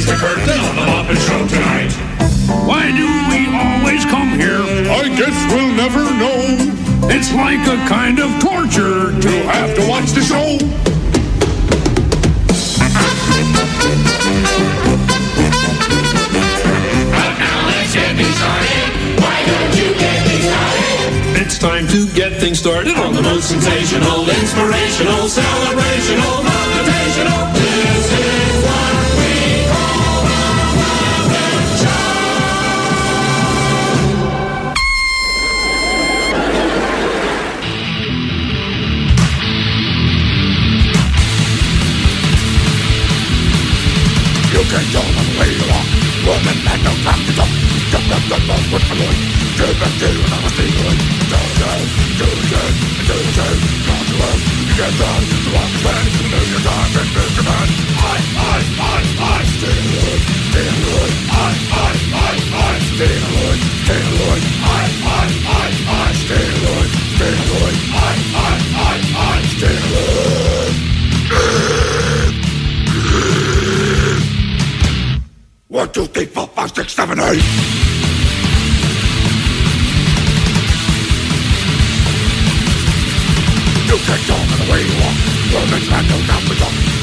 Raise the curtain on the Muppet Show tonight. Why do we always come here? I guess we'll never know. It's like a kind of torture to Have to watch the show. It's time to get things started on the most sensational, inspirational, celebrational, motivational. Kan jag man spela Woman med no kraft i dag Kan jag ta bort vårt You get kulan har stigit Döden, döden, döden Naturen, ingen Du har svensk, I, I, I, I stay vän Stay aj, I, I, I, I stay aj, Stay aj I, I, I, I stay aj Stay Stenlund One, two, three, four, five, six, seven, eight. You can't talk in the way you walk. Woman's man no doubt we talk. Come on, come on, come on, boy. Give us the and I'll see the way.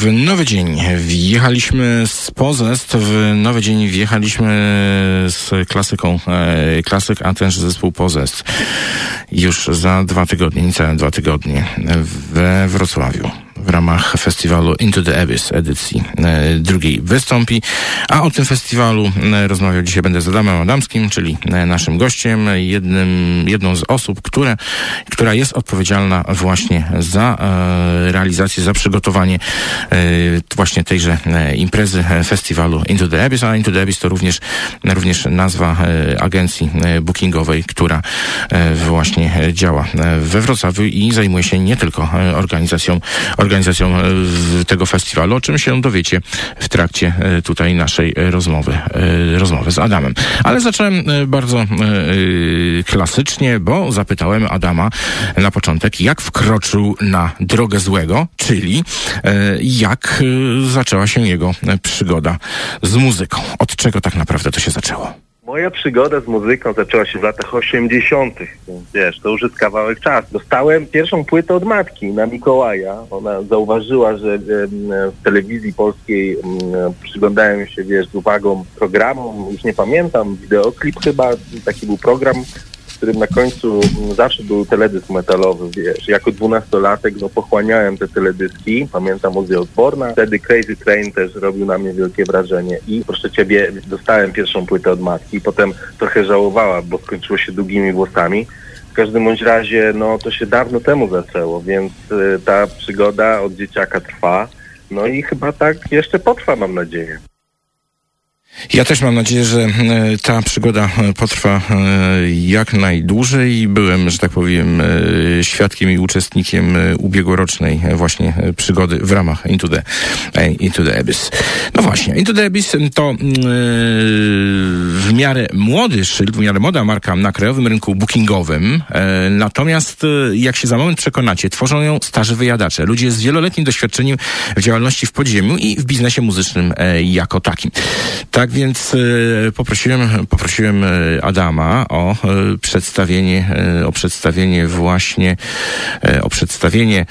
w nowy dzień wjechaliśmy z Pozest, w nowy dzień wjechaliśmy z klasyką, e, klasyk, a tenże zespół Pozest. Już za dwa tygodnie, niecałe dwa tygodnie we Wrocławiu w ramach festiwalu Into the Abyss edycji e, drugiej wystąpi. A o tym festiwalu e, rozmawiał dzisiaj będę z Adamem Adamskim, czyli e, naszym gościem, jednym, jedną z osób, które, która jest odpowiedzialna właśnie za realizację, za przygotowanie właśnie tejże imprezy festiwalu Into the Abyss, a Into the Abyss to również, również nazwa agencji bookingowej, która właśnie działa we Wrocławiu i zajmuje się nie tylko e, organizacją, organizacją e, tego festiwalu, o czym się dowiecie w trakcie e, tutaj naszej rozmowy, e, rozmowy z Adamem. Ale zacząłem bardzo klasycznie, bo zapytałem Adama na początek, jak wkroczył na drogę złego, czyli jak zaczęła się jego przygoda z muzyką. Od czego tak naprawdę to się zaczęło? Moja przygoda z muzyką zaczęła się w latach 80. Więc wiesz, to już jest kawałek czasu. Dostałem pierwszą płytę od matki na Mikołaja. Ona zauważyła, że w telewizji polskiej em, przyglądałem się, wiesz, z uwagą programom, już nie pamiętam, wideoklip chyba, taki był program, którym na końcu m, zawsze był teledysk metalowy, wiesz. Jako dwunastolatek no, pochłaniałem te teledyski, pamiętam Ozzy Osbourne'a, wtedy Crazy Train też robił na mnie wielkie wrażenie i proszę Ciebie, dostałem pierwszą płytę od matki, potem trochę żałowała, bo skończyło się długimi włosami. W każdym bądź razie, no to się dawno temu zaczęło, więc y, ta przygoda od dzieciaka trwa. No i chyba tak jeszcze potrwa, mam nadzieję. Ja też mam nadzieję, że e, ta przygoda e, potrwa e, jak najdłużej. Byłem, że tak powiem, świadkiem i uczestnikiem ubiegłorocznej właśnie przygody w ramach Into the, Into the Abyss. No właśnie, Into the Abyss to w miarę młody szyld, w miarę młoda marka na krajowym rynku bookingowym. Natomiast, jak się za moment przekonacie, tworzą ją starzy wyjadacze. Ludzie z wieloletnim doświadczeniem w działalności w podziemiu i w biznesie muzycznym jako takim. Tak więc e, poprosiłem, poprosiłem e, Adama o e, przedstawienie, o przedstawienie właśnie, o przedstawienie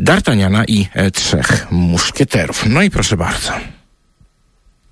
D'Artagnana i trzech muszkieterów. No i proszę bardzo.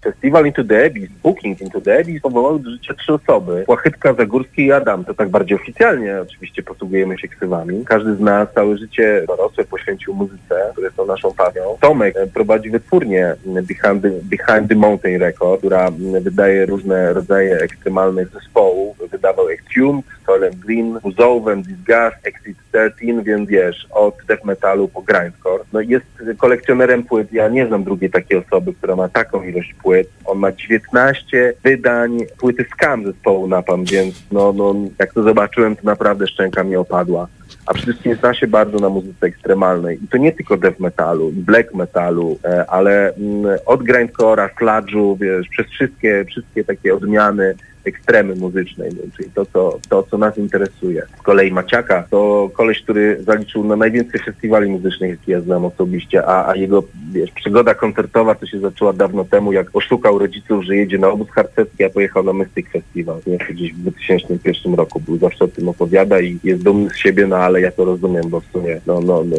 Festiwal Into the Abyss, Booking Into the Abyss powołały do życia trzy osoby. Płachytka, Zagórski i Adam. To tak bardziej oficjalnie oczywiście posługujemy się ksywami. Każdy z nas całe życie dorosłe poświęcił muzyce, które są naszą pasją. Tomek e, prowadzi wytwórnię Behind the, Behind the Mountain Record, która wydaje różne rodzaje ekstremalnych zespołów. Wydawał Extuned, Soylent Green, Muzowen, Disgust, Exit 13, więc wiesz, od death metalu po grindcore. No jest kolekcjonerem płyt. Ja nie znam drugiej takiej osoby, która ma taką ilość płyt. On ma 19 wydań płyty Scam zespołu Napam, więc no, no jak to zobaczyłem, to naprawdę szczęka mi opadła. A przede wszystkim zna się bardzo na muzyce ekstremalnej. I to nie tylko death metalu, black metalu, e, ale mm, od grindcore'a, sludge'u, wiesz, przez wszystkie, wszystkie takie odmiany ekstremy muzycznej, no, czyli to co, to, co nas interesuje. Z kolei Maciaka to koleś, który zaliczył na najwięcej festiwali muzycznych, jakie ja znam osobiście, a, a jego wiesz, przygoda koncertowa to się zaczęła dawno temu, jak oszukał rodziców, że jedzie na obóz harcerski, a pojechał na Mystic Festival. Nie, gdzieś w 2001 roku był, zawsze o tym opowiada i jest dumny z siebie, no ale ja to rozumiem, bo w sumie no, no, no,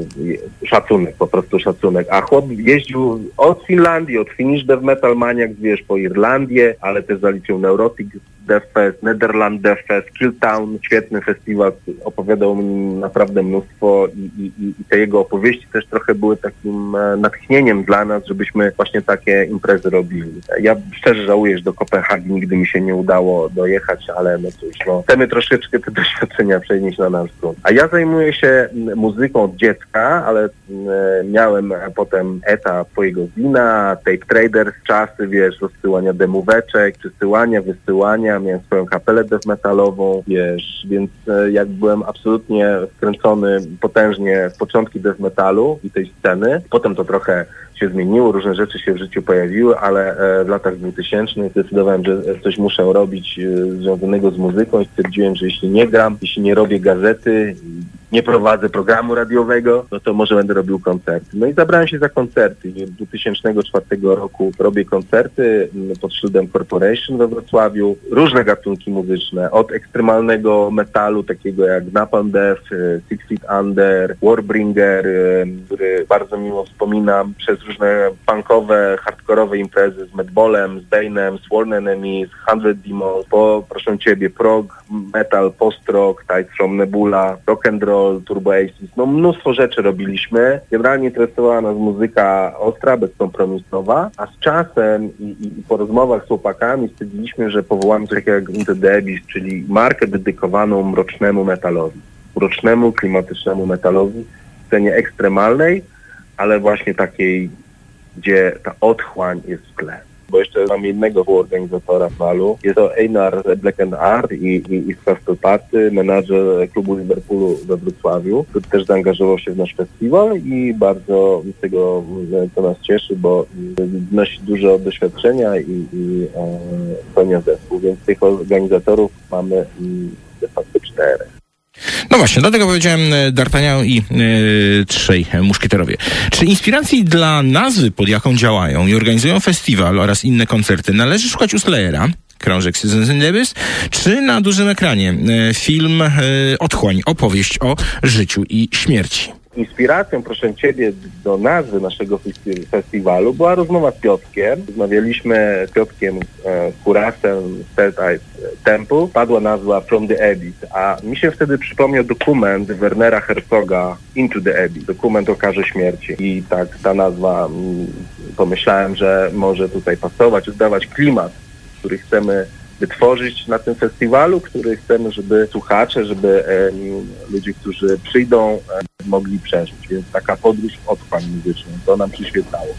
szacunek, po prostu szacunek. A chłop jeździł od Finlandii, od Finnish Death Metal Maniac, wiesz, po Irlandię, ale też zaliczył Neurotic Death Fest, Netherland Death Fest, Killtown, świetny festiwal, opowiadał mi naprawdę mnóstwo i, i, i- te jego opowieści też trochę były takim e, natchnieniem dla nas, żebyśmy właśnie takie imprezy robili. Ja szczerze żałuję, że do Kopenhagi nigdy mi się nie udało dojechać, ale no cóż, no, chcemy troszeczkę te doświadczenia przenieść na nasz grunt. A ja zajmuję się muzyką od dziecka, ale miałem potem etap twojego wina, tape traders, czasy, wiesz, rozsyłania demóweczek, przysyłania, wysyłania, miałem swoją kapelę death metalową, wiesz, więc e, jak byłem absolutnie wkręcony potężnie w początki death metalu i tej sceny, potem to trochę się zmieniło, różne rzeczy się w życiu pojawiły, ale e, w latach 2000 zdecydowałem, że coś muszę robić e, związanego z muzyką i stwierdziłem, że jeśli nie gram, jeśli nie robię gazety, nie prowadzę programu radiowego, no to może będę robił koncerty. No i zabrałem się za koncerty. I Od 2004 roku robię koncerty mm, pod szyldem Corporation we Wrocławiu. Różne gatunki muzyczne, od ekstremalnego metalu, takiego jak Napalm Death, y, Six Feet Under, Warbringer, y, który bardzo miło wspominam, przez różne punkowe, hardkorowe imprezy z Medballem, z Bane'em, Sworn Enemies, Hundred Demons, po, proszę Ciebie, prog, metal, post-rock, Tides from Nebula, rock and roll, Turbo Aces, no mnóstwo rzeczy robiliśmy. Generalnie interesowała nas muzyka ostra, bezkompromisowa, a z czasem i, i, po rozmowach z chłopakami stwierdziliśmy, że powołamy coś takiego jak Into Abyss, czyli markę dedykowaną mrocznemu metalowi, mrocznemu, klimatycznemu metalowi w scenie ekstremalnej, ale właśnie takiej, gdzie ta otchłań jest w tle. Bo jeszcze mam jednego współorganizatora falu. Jest to Einar Black and Art i, i, i Party, menadżer klubu Liverpoolu we Wrocławiu, który też zaangażował się w nasz festiwal i bardzo z tego to nas cieszy, bo wnosi dużo doświadczenia i, i e, zespół, więc tych organizatorów mamy de facto. No właśnie, dlatego powiedziałem e, D'Artagnan i e, trzej muszkieterowie. Czy inspiracji dla nazwy, pod jaką działają i organizują festiwal oraz inne koncerty, należy szukać u Slayera? Krążek Seasons in czy na dużym ekranie e, film e, Otchłań, opowieść o życiu i śmierci? Inspiracją, proszę Ciebie, do nazwy naszego festi- festiwalu była rozmowa z Piotkiem. Rozmawialiśmy z Piotkiem e, Kurasem z Third Eye Temple. Padła nazwa From the Abyss, a mi się wtedy przypomniał dokument Wernera Herzoga Into the Abyss, dokument o karze śmierci. I tak ta nazwa, mm, pomyślałem, że może tutaj pasować, oddawać klimat, który chcemy wytworzyć na tym festiwalu, który chcemy, żeby słuchacze, żeby ludzie, którzy przyjdą, mogli przeżyć. Więc taka podróż w otchłań muzyczną, to nam przyświecało.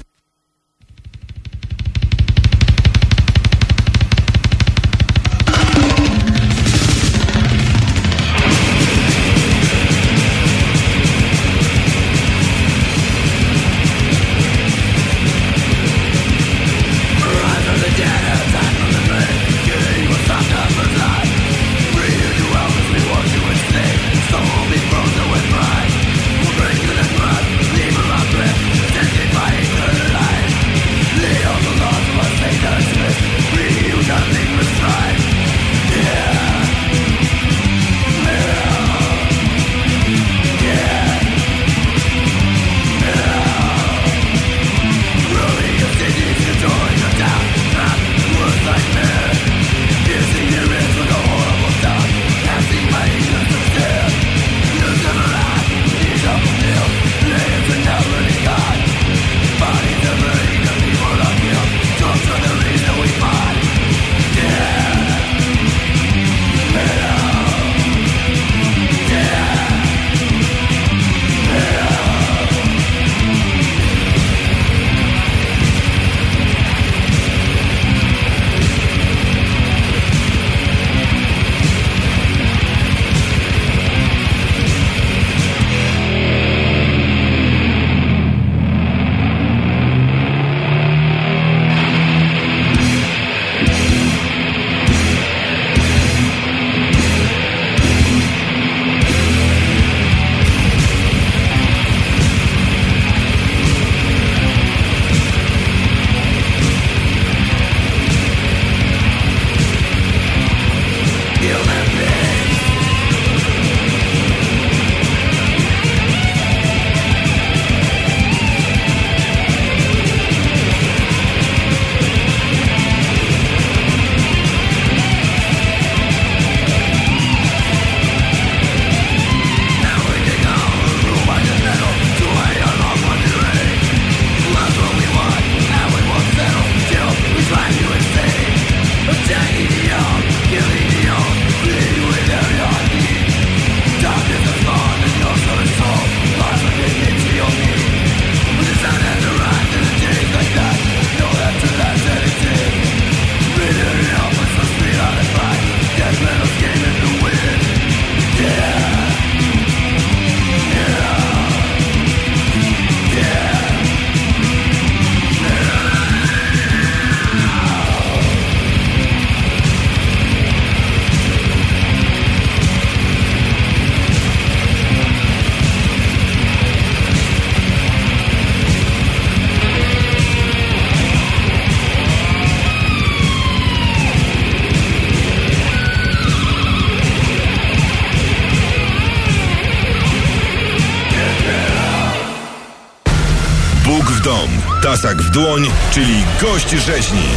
Dom, tasak w dłoń, czyli gość rzeźni.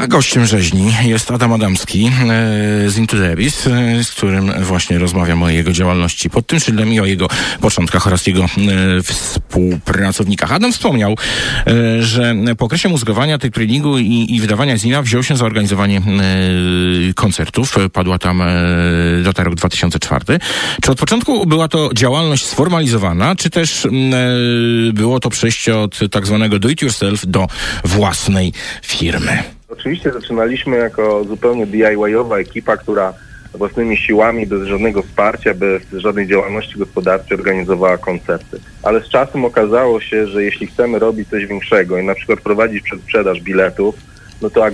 A gościem rzeźni jest Adam Adamski e, z Abyss, e, z którym właśnie rozmawiam o jego działalności pod tym szyldem i o jego początkach oraz jego e, współpracownikach. Adam wspomniał, że po okresie mózgowania, treningu i, i wydawania zina wziął się za organizowanie koncertów. Padła tam data rok 2004. Czy od początku była to działalność sformalizowana, czy też było to przejście od tak zwanego do it yourself do własnej firmy? Oczywiście zaczynaliśmy jako zupełnie DIY-owa ekipa, która własnymi siłami, bez żadnego wsparcia, bez żadnej działalności gospodarczej organizowała koncerty. Ale z czasem okazało się, że jeśli chcemy robić coś większego i na przykład prowadzić przedsprzedaż biletów, no to,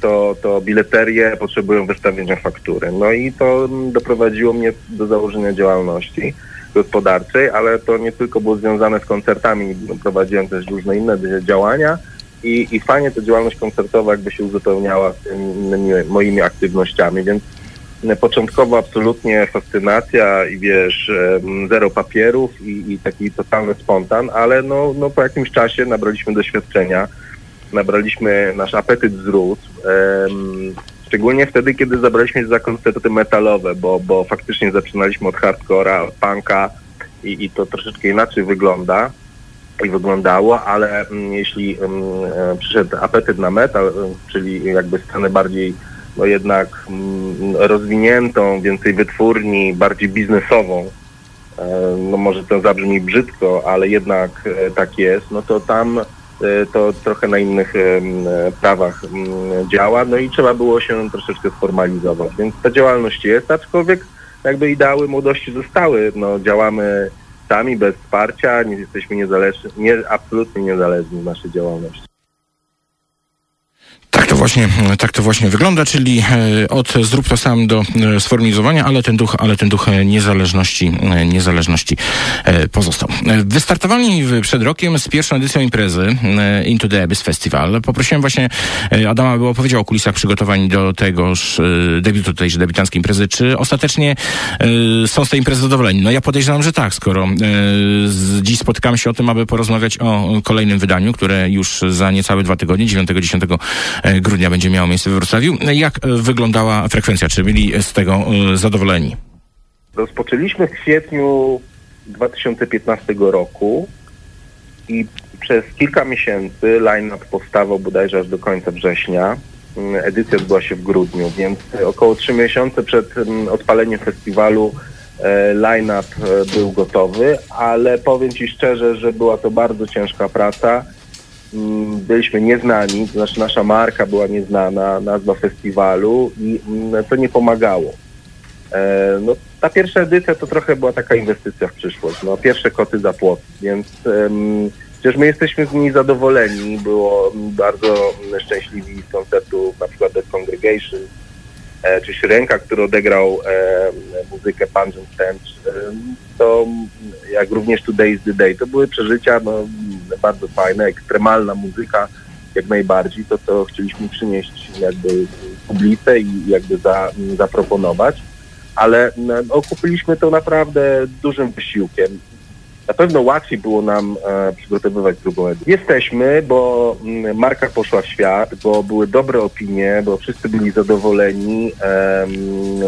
to, to bileterie potrzebują wystawienia faktury. No i to doprowadziło mnie do założenia działalności gospodarczej, ale to nie tylko było związane z koncertami, prowadziłem też różne inne działania i, i fajnie ta działalność koncertowa jakby się uzupełniała tymi moimi aktywnościami, więc początkowo absolutnie fascynacja i wiesz, zero papierów i, i taki totalny spontan, ale no, no po jakimś czasie nabraliśmy doświadczenia, nabraliśmy, nasz apetyt wzrósł, em, szczególnie wtedy, kiedy zabraliśmy się za koncerty metalowe, bo, bo faktycznie zaczynaliśmy od hardcora, od punka i, i to troszeczkę inaczej wygląda i wyglądało, ale mm, jeśli mm, e, przyszedł apetyt na metal, e, czyli jakby scenę bardziej no jednak mm, rozwiniętą, więcej wytwórni, bardziej biznesową, e, no może to zabrzmi brzydko, ale jednak tak jest, no to tam to trochę na innych prawach działa, no i trzeba było się troszeczkę sformalizować, więc ta działalność jest, aczkolwiek jakby ideały młodości zostały, no działamy sami, bez wsparcia, nie jesteśmy niezależni, nie, absolutnie niezależni w naszej działalności. To właśnie, tak to właśnie wygląda, czyli e, od zrób to sam do e, sformalizowania, ale ten duch, ale ten duch e, niezależności, niezależności pozostał. Wystartowali przed rokiem z pierwszą edycją imprezy Into the Abyss Festival. Poprosiłem właśnie Adama, by opowiedział o kulisach przygotowań do tegoż debiutu tejże debiutanckiej imprezy. Czy ostatecznie są z tej imprezy zadowoleni? No ja podejrzewam, że tak, skoro dziś spotykamy się o tym, aby porozmawiać o kolejnym wydaniu, które już za niecałe dwa tygodnie, 9-10 e, grudnia będzie miało miejsce we Wrocławiu. Jak e, wyglądała frekwencja? Czy byli z tego e, zadowoleni? Rozpoczęliśmy w kwietniu 2015 roku i przez kilka miesięcy line-up powstawał bodajże aż do końca września. Mm, Edycja odbyła się w grudniu, więc około trzy miesiące przed mm, odpaleniem festiwalu e, line-up był gotowy, ale powiem Ci szczerze, że była to bardzo ciężka praca. Mm, Byliśmy nieznani, to znaczy nasza marka była nieznana, nazwa festiwalu i mm, to nie pomagało. E, No, ta pierwsza edycja to trochę była taka inwestycja w przyszłość. No, pierwsze koty za płot, więc um, przecież my jesteśmy z niej zadowoleni. Było bardzo mm, szczęśliwi z koncertu na przykład Death Congregation, czy Syrenka, który odegrał e, muzykę Pungent Stench. E, to jak również Today is the Day. To były przeżycia no, bardzo fajne, ekstremalna muzyka jak najbardziej. To, co chcieliśmy przynieść jakby publice i jakby za, zaproponować ale no, okupiliśmy to naprawdę dużym wysiłkiem. Na pewno łatwiej było nam e, przygotowywać drugą edycję. Jesteśmy, bo mm, marka poszła w świat, bo były dobre opinie, bo wszyscy byli zadowoleni, em,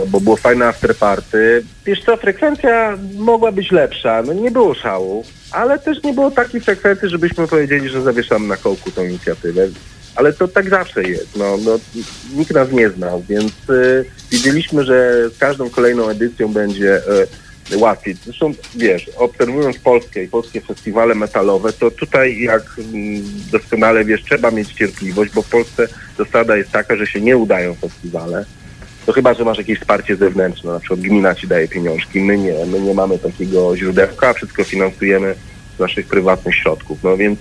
bo było fajne afterparty. Wiesz co, frekwencja mogła być lepsza, no nie było szału, ale też nie było takiej frekwencji, żebyśmy powiedzieli, że zawieszamy na kołku tą inicjatywę. Ale to tak zawsze jest. No, no, nikt nas nie znał, więc y, wiedzieliśmy, że z każdą kolejną edycją będzie y, łatwiej. Zresztą wiesz, obserwując Polskę i polskie festiwale metalowe, to tutaj jak mm, doskonale wiesz, trzeba mieć cierpliwość, bo w Polsce zasada jest taka, że się nie udają festiwale. To chyba, że masz jakieś wsparcie zewnętrzne, na przykład gmina ci daje pieniążki. My nie, my nie mamy takiego źródełka, wszystko finansujemy z naszych prywatnych środków. No więc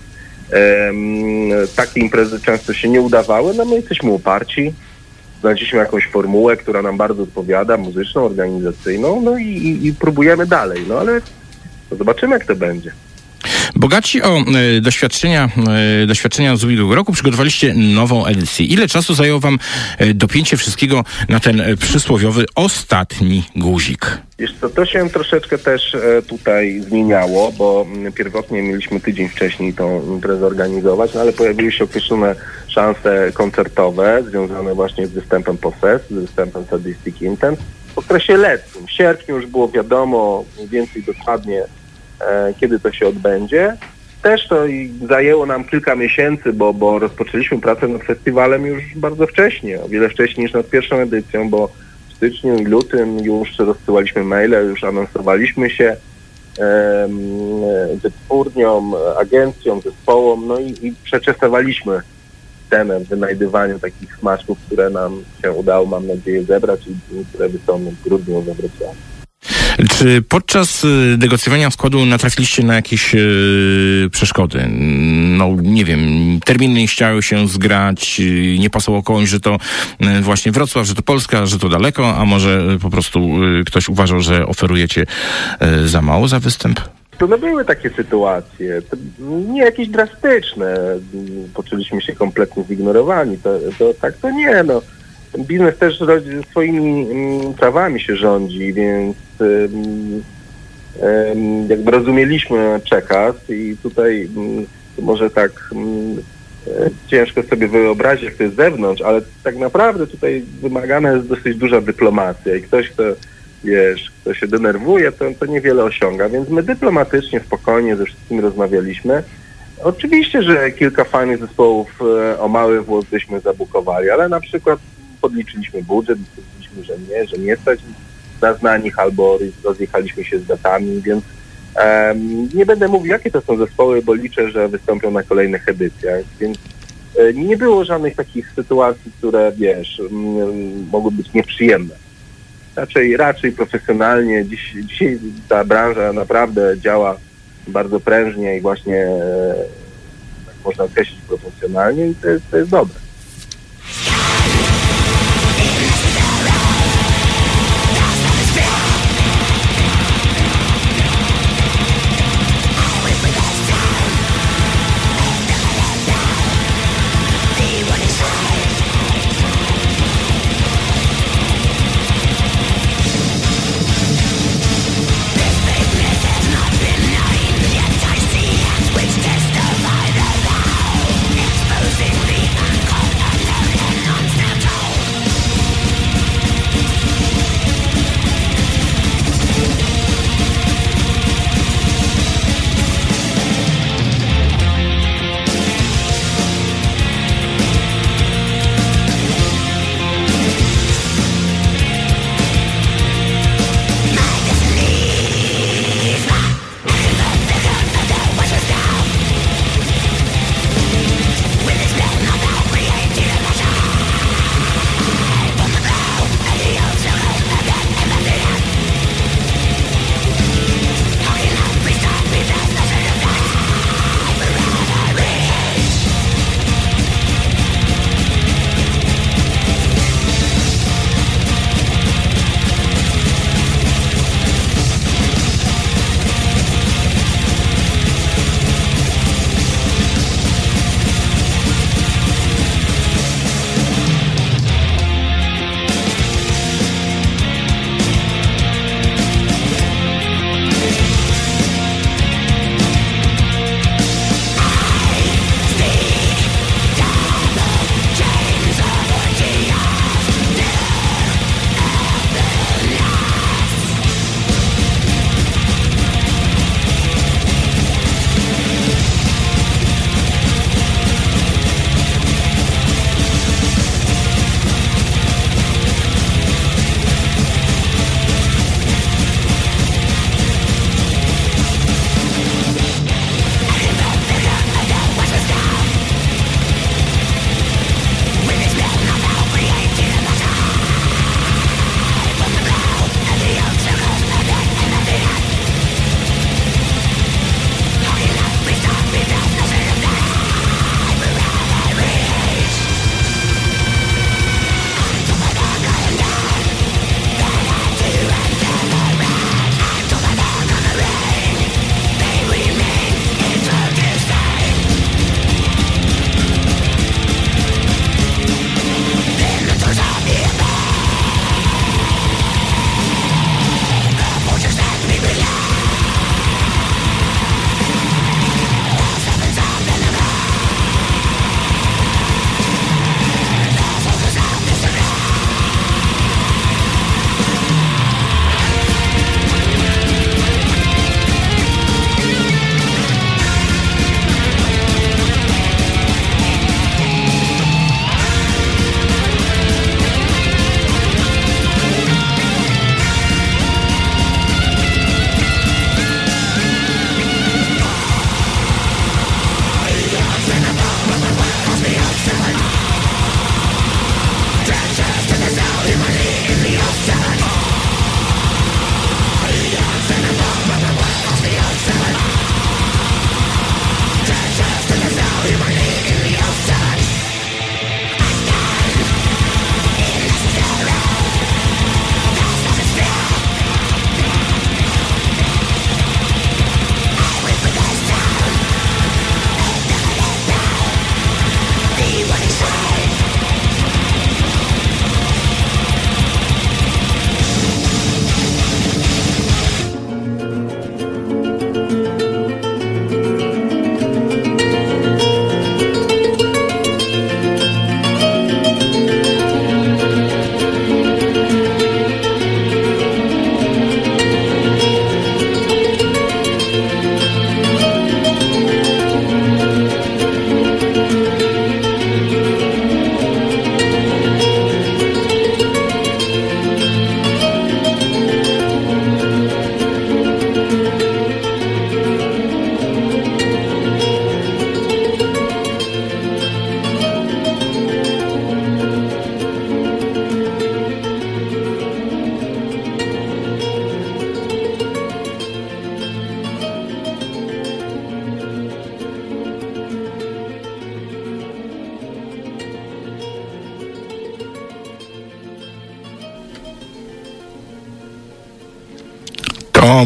Em, takie imprezy często się nie udawały, no my jesteśmy uparci. Znaleźliśmy jakąś formułę, która nam bardzo odpowiada, muzyczną, organizacyjną, no i, i, i próbujemy dalej, no ale zobaczymy jak to będzie. Bogaci o e, doświadczenia, e, doświadczenia z ubiegłego roku przygotowaliście nową edycję. Ile czasu zajęło wam e, dopięcie wszystkiego na ten przysłowiowy ostatni guzik? Wiesz co, to się troszeczkę też tutaj zmieniało, bo mm, pierwotnie mieliśmy tydzień wcześniej tą imprezę organizować, no ale pojawiły się określone szanse koncertowe związane właśnie z występem POSES, z występem Sadistic Intent. W okresie letnim, w sierpniu już było wiadomo mniej więcej dokładnie, kiedy to się odbędzie. Też to zajęło nam kilka miesięcy, bo, bo rozpoczęliśmy pracę nad festiwalem już bardzo wcześnie, o wiele wcześniej niż nad pierwszą edycją, bo w styczniu i lutym już rozsyłaliśmy maile, już anonsowaliśmy się e, wytwórniom, agencjom, zespołom, no i, i przeczesowaliśmy scenę w wynajdywaniu takich smaczków, które nam się udało, mam nadzieję, zebrać i które wystąpią w grudniu we Wrocławiu. Czy podczas y, negocjowania składu natrafiliście na jakieś y, przeszkody? No nie wiem, terminy nie chciały się zgrać, y, nie pasowało komuś, że to y, właśnie Wrocław, że to Polska, że to daleko, a może y, po prostu y, ktoś uważał, że oferujecie za mało za występ? To no były takie sytuacje, to nie jakieś drastyczne, poczuliśmy się kompletnie zignorowani, to, to tak to nie, no. Biznes też swoimi mm, prawami się rządzi, więc jakby rozumieliśmy przekaz i tutaj mm, może tak mm, e, ciężko sobie wyobrazić, jak to jest z zewnątrz, ale tak naprawdę tutaj wymagana jest dosyć duża dyplomacja i ktoś, kto wiesz, kto się denerwuje, to, to niewiele osiąga, więc my dyplomatycznie, spokojnie ze wszystkimi rozmawialiśmy. Oczywiście, że kilka fajnych zespołów e, o mały włos byśmy zabukowali, ale na przykład podliczyliśmy budżet, stwierdziliśmy, że nie, że nie stać nas na nich albo rozjechaliśmy się z datami, więc em, nie będę mówił, jakie to są zespoły, bo liczę, że wystąpią na kolejnych edycjach, więc e, nie było żadnych takich sytuacji, które, wiesz, mogły być nieprzyjemne raczej, raczej profesjonalnie. Dziś, dzisiaj ta branża naprawdę działa bardzo prężnie i właśnie e, można określić profesjonalnie i to jest, to jest dobre.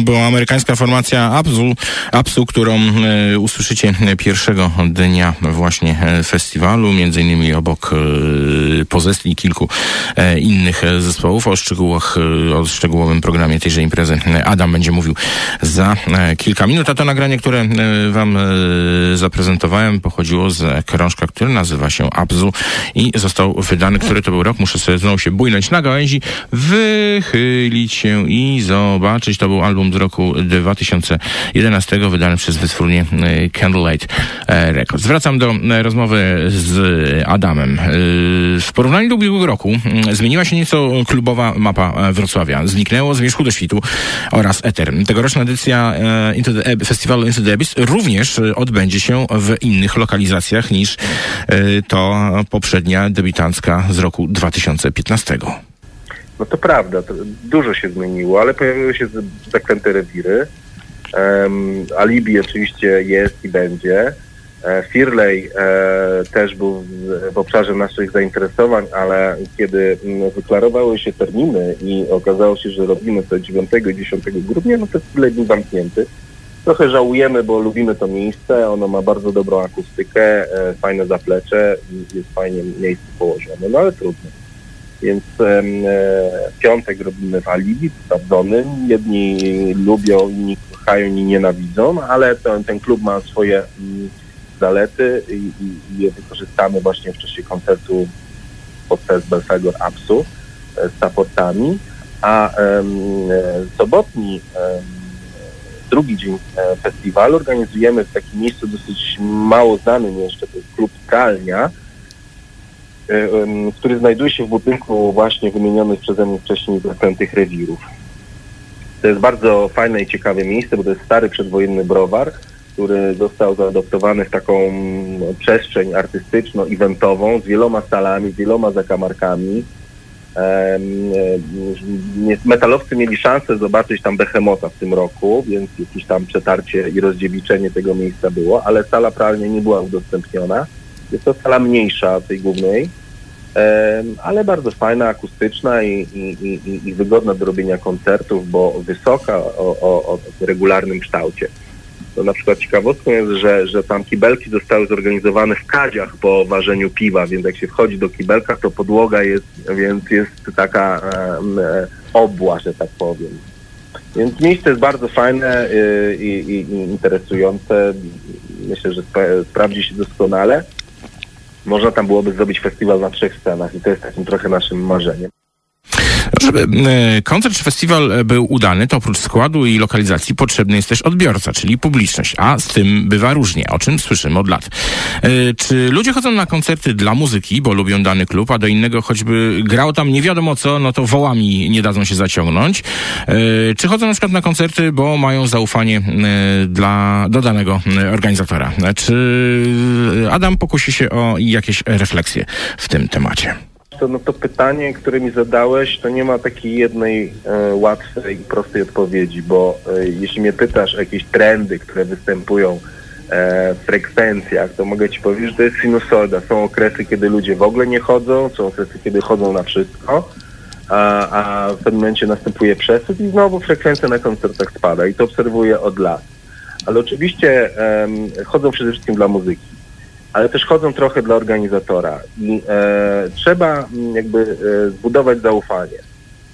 Była amerykańska formacja Apsu, Apsu którą e, usłyszycie pierwszego dnia właśnie e, festiwalu, między innymi obok e, Pozest i kilku e, innych zespołów. O szczegółach, e, o szczegółowym programie tejże imprezy e, Adam będzie mówił za kilka minut, a to nagranie, które wam zaprezentowałem, pochodziło z krążka, który nazywa się Abzu i został wydany, który to był rok, muszę sobie znowu się bujnąć na gałęzi, wychylić się i zobaczyć. To był album z roku 2011, wydany przez wytwórnię e, Candlelight e, Records. Wracam do e, rozmowy z Adamem. W porównaniu do ubiegłego roku mm, zmieniła się nieco klubowa mapa Wrocławia. Zniknęło z wierzchu do świtu oraz Eter. Tegoroczna edycja Into the festiwalu Into the Abyss również odbędzie się w innych lokalizacjach niż to poprzednia debiutancka z roku 2015. No to prawda, to dużo się zmieniło, ale pojawiły się zaklęte rewiry. Um, Alibi oczywiście jest i będzie. E, Firley e, też był w, w obszarze naszych zainteresowań, ale kiedy mm, wyklarowały się terminy i okazało się, że robimy to 9 i 10 grudnia, no to Firley był zamknięty. Trochę żałujemy, bo lubimy to miejsce, ono ma bardzo dobrą akustykę, e, fajne zaplecze, i jest fajnie miejsce położone, no ale trudno. Więc em, e, piątek robimy w Alibi, sprawdzonym. Jedni lubią, inni kochają, inni nienawidzą, ale ten, ten klub ma swoje mm, zalety i, i, i je wykorzystamy właśnie w czasie koncertu podczas Belfegor Apsu e, z supportami. A e, sobotni drugi dzień festiwalu organizujemy w takim miejscu dosyć mało znanym jeszcze, to jest klub Kalnia, który znajduje się w budynku właśnie wymienionych przeze mnie wcześniej zaklętych rewirów. To jest bardzo fajne i ciekawe miejsce, bo to jest stary przedwojenny browar, który został zaadoptowany w taką mm, przestrzeń artystyczno-eventową z wieloma salami, z wieloma zakamarkami. E, Metalowcy mieli szansę zobaczyć tam Behemota w tym roku, więc jakieś tam przetarcie i rozdziewiczenie tego miejsca było, ale sala pralnie nie była udostępniona. Jest to sala mniejsza tej głównej, ale bardzo fajna, akustyczna i, i, i, i- wygodna do robienia koncertów, bo wysoka o, o, o regularnym kształcie. To na przykład ciekawostką jest, że, że tam kibelki zostały zorganizowane w kadziach po ważeniu piwa, więc jak się wchodzi do kibelka, to podłoga jest, więc jest taka e, obła, że tak powiem. Więc miejsce jest bardzo fajne y, i, i, i interesujące. Myślę, że spra- sprawdzi się doskonale. Można tam byłoby zrobić festiwal na trzech scenach i to jest takim trochę naszym marzeniem. Żeby e, koncert czy festiwal e, był udany, to oprócz składu i lokalizacji potrzebny jest też odbiorca, czyli publiczność, a z tym bywa różnie, o czym słyszymy od lat. E, Czy ludzie chodzą na koncerty dla muzyki, bo lubią dany klub, a do innego choćby grał tam nie wiadomo co, no to wołami nie dadzą się zaciągnąć? Czy chodzą na przykład na koncerty, bo mają zaufanie dla, do danego organizatora? Czy Adam pokusi się o jakieś refleksje w tym temacie? To, no to pytanie, które mi zadałeś, to nie ma takiej jednej e, łatwej i prostej odpowiedzi, bo e, jeśli mnie pytasz o jakieś trendy, które występują e, w frekwencjach, to mogę Ci powiedzieć, że to jest sinusoida. Są okresy, kiedy ludzie w ogóle nie chodzą, są okresy, kiedy chodzą na wszystko, a, a w pewnym momencie następuje przesyt i znowu frekwencja na koncertach spada i to obserwuję od lat. Ale oczywiście chodzą przede wszystkim dla muzyki ale też chodzą trochę dla organizatora i e, trzeba mm, jakby e, zbudować zaufanie.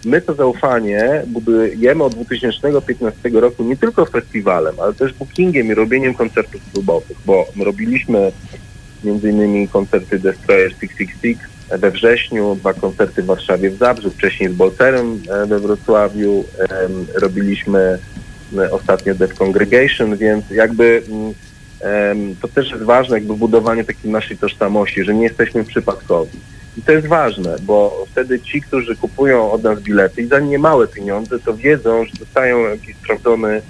My to zaufanie budujemy od 2015 roku nie tylko festiwalem, ale też bookingiem i robieniem koncertów klubowych, bo robiliśmy między innymi koncerty Destroyer 666 we wrześniu, dwa koncerty w Warszawie w Zabrzu, wcześniej z Bolterem e, we Wrocławiu, robiliśmy e, ostatnio Death Congregation, więc jakby mm, to też jest ważne, jakby budowanie takiej naszej tożsamości, że nie jesteśmy przypadkowi. I to jest ważne, bo wtedy ci, którzy kupują od nas bilety i za niemałe pieniądze, to wiedzą, że dostają jakiś sprawdzony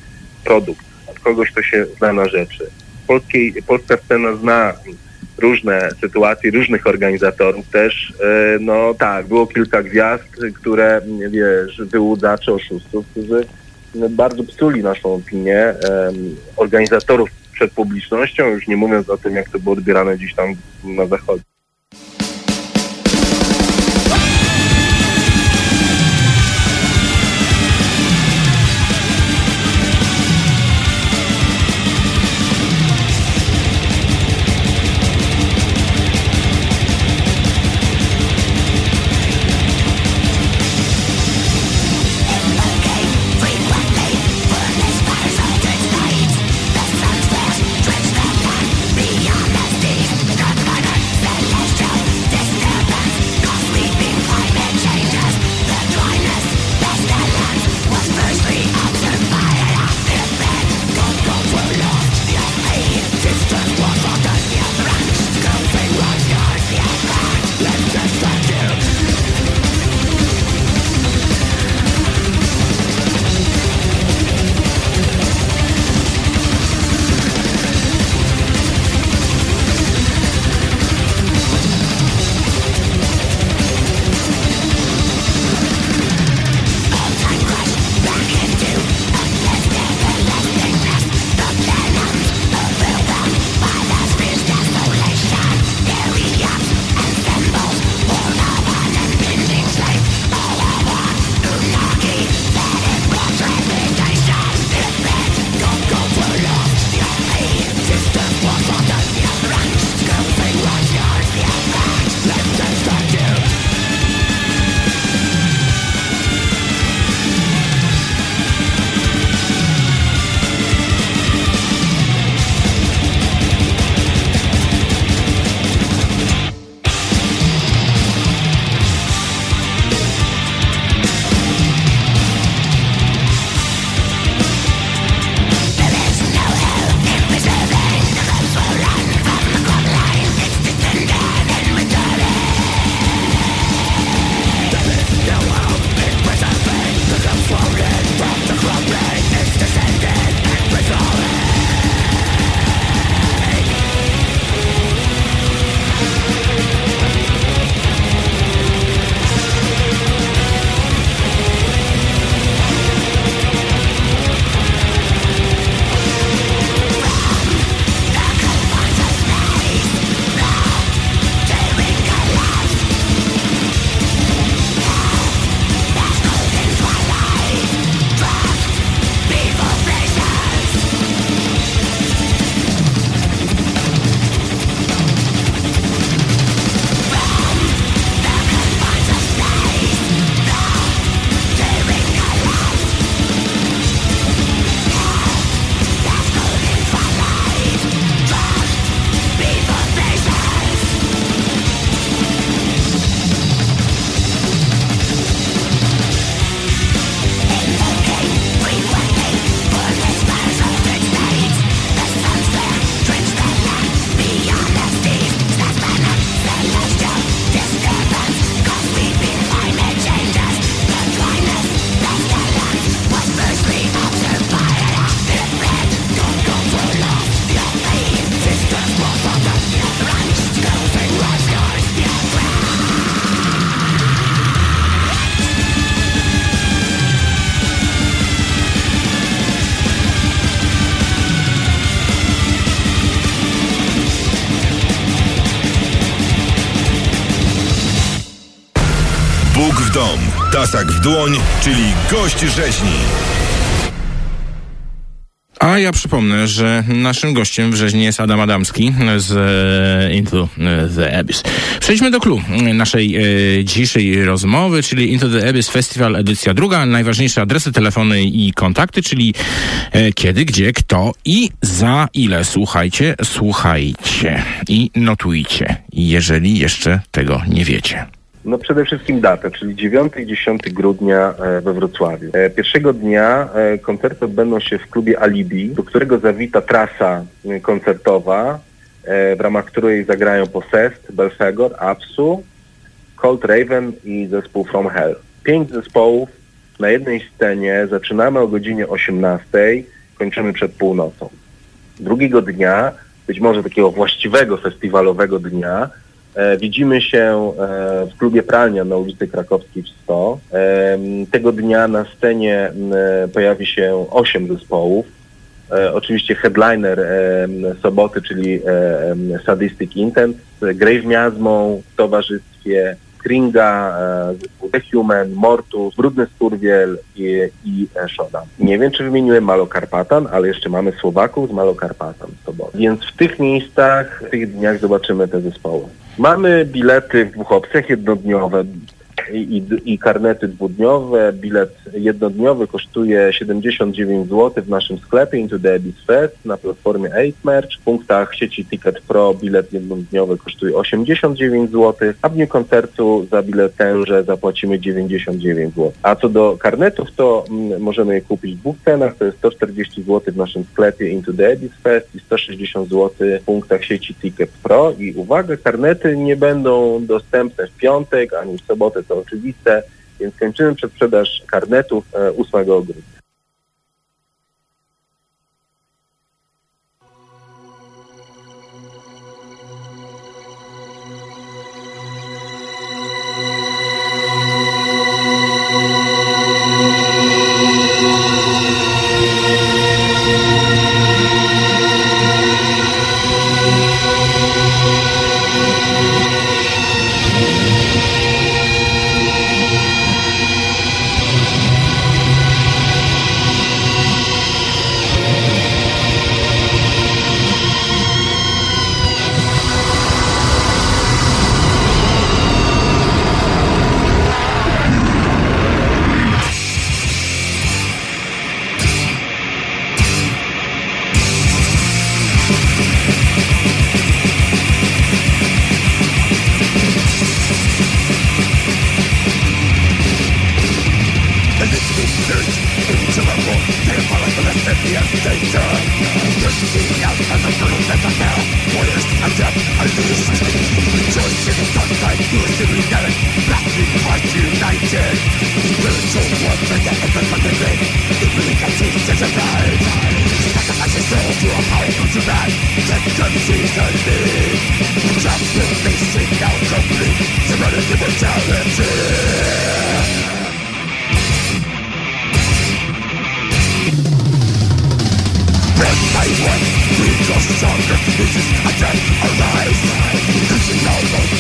produkt od kogoś, kto się zna na rzeczy. Polskiej, polska scena zna różne sytuacje, różnych organizatorów też. E, No tak, było kilka gwiazd, które, wiesz, wyłudzacze, oszustów, którzy bardzo psuli naszą opinię organizatorów przed publicznością, już nie mówiąc o tym, jak to było odbierane gdzieś tam na zachodzie. Dom, tasak w dłoń, czyli gość rzeźni. A ja przypomnę, że naszym gościem w rzeźni jest Adam Adamski z e, Into the Abyss. Przejdźmy do clue naszej e, dzisiejszej rozmowy, czyli Into the Abyss Festival edycja druga. Najważniejsze adresy, telefony i kontakty, czyli e, kiedy, gdzie, kto i za ile. Słuchajcie, słuchajcie i notujcie, jeżeli jeszcze tego nie wiecie. No przede wszystkim datę, czyli 9 i 10 grudnia e, we Wrocławiu. E, Pierwszego dnia e, koncerty odbędą się w klubie Alibi, do którego zawita trasa koncertowa, w ramach której zagrają Possessed, Belfegor, Apsu, Cold Raven i zespół From Hell. Pięć zespołów na jednej scenie. Zaczynamy o godzinie 18, kończymy przed północą. Drugiego dnia, być może takiego właściwego festiwalowego dnia, Widzimy się e, w klubie Pralnia na ulicy Krakowskiej w 100. E, Tego dnia na scenie e, pojawi się 8 zespołów. E, Oczywiście headliner e, soboty, czyli e, Sadistic Intent, Grave Miasmą w towarzystwie Kringa, e, The Human, Mortus, Brudny Skurwiel i, i e. Nie wiem, czy wymieniłem Malokarpatan, ale jeszcze mamy Słowaków z Malokarpatan w sobotę. Więc w tych miejscach, w tych dniach zobaczymy te zespoły. Mamy bilety w dwóch opcjach, jednodniowe i, i, karnety dwudniowe. Bilet jednodniowy kosztuje 79 zł w naszym sklepie Into the Abyss Fest na platformie 8 Merch. W punktach sieci Ticket Pro bilet jednodniowy kosztuje 89 zł, a w dniu koncertu za bilet tenże zapłacimy 99 zł. A co do karnetów, to mm, możemy je kupić w dwóch cenach. To jest 140 zł w naszym sklepie Into the Abyss Fest i 160 zł w punktach sieci Ticket Pro. I uwaga, karnety nie będą dostępne w piątek ani w sobotę, to oczywiste, więc kończymy przedsprzedaż karnetów e, 8 grudnia. American Southern Side is doing civilly damage Black Street Hearts United Spiritual warfare that enters from the grave take to the night Sacrifice your soul to a power from Japan Second season lead Just will be seen now complete surrounded to brutality. One by one, we lost stronger. This is a death arise.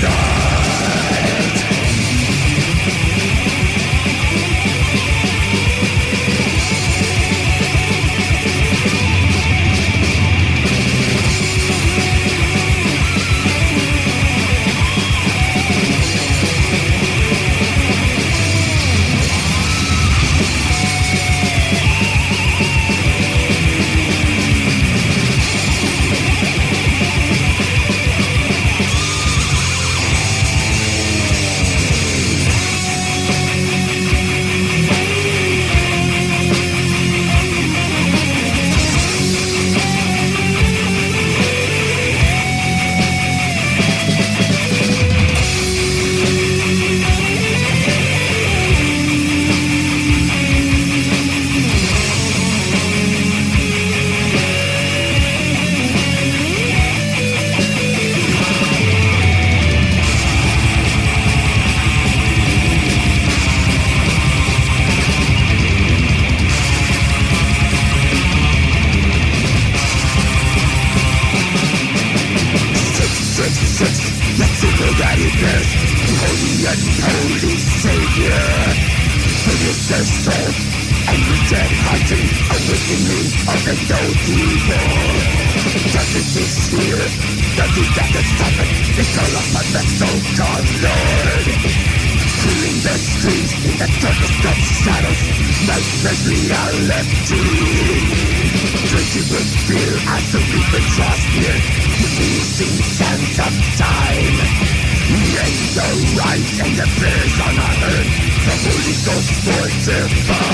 die fire.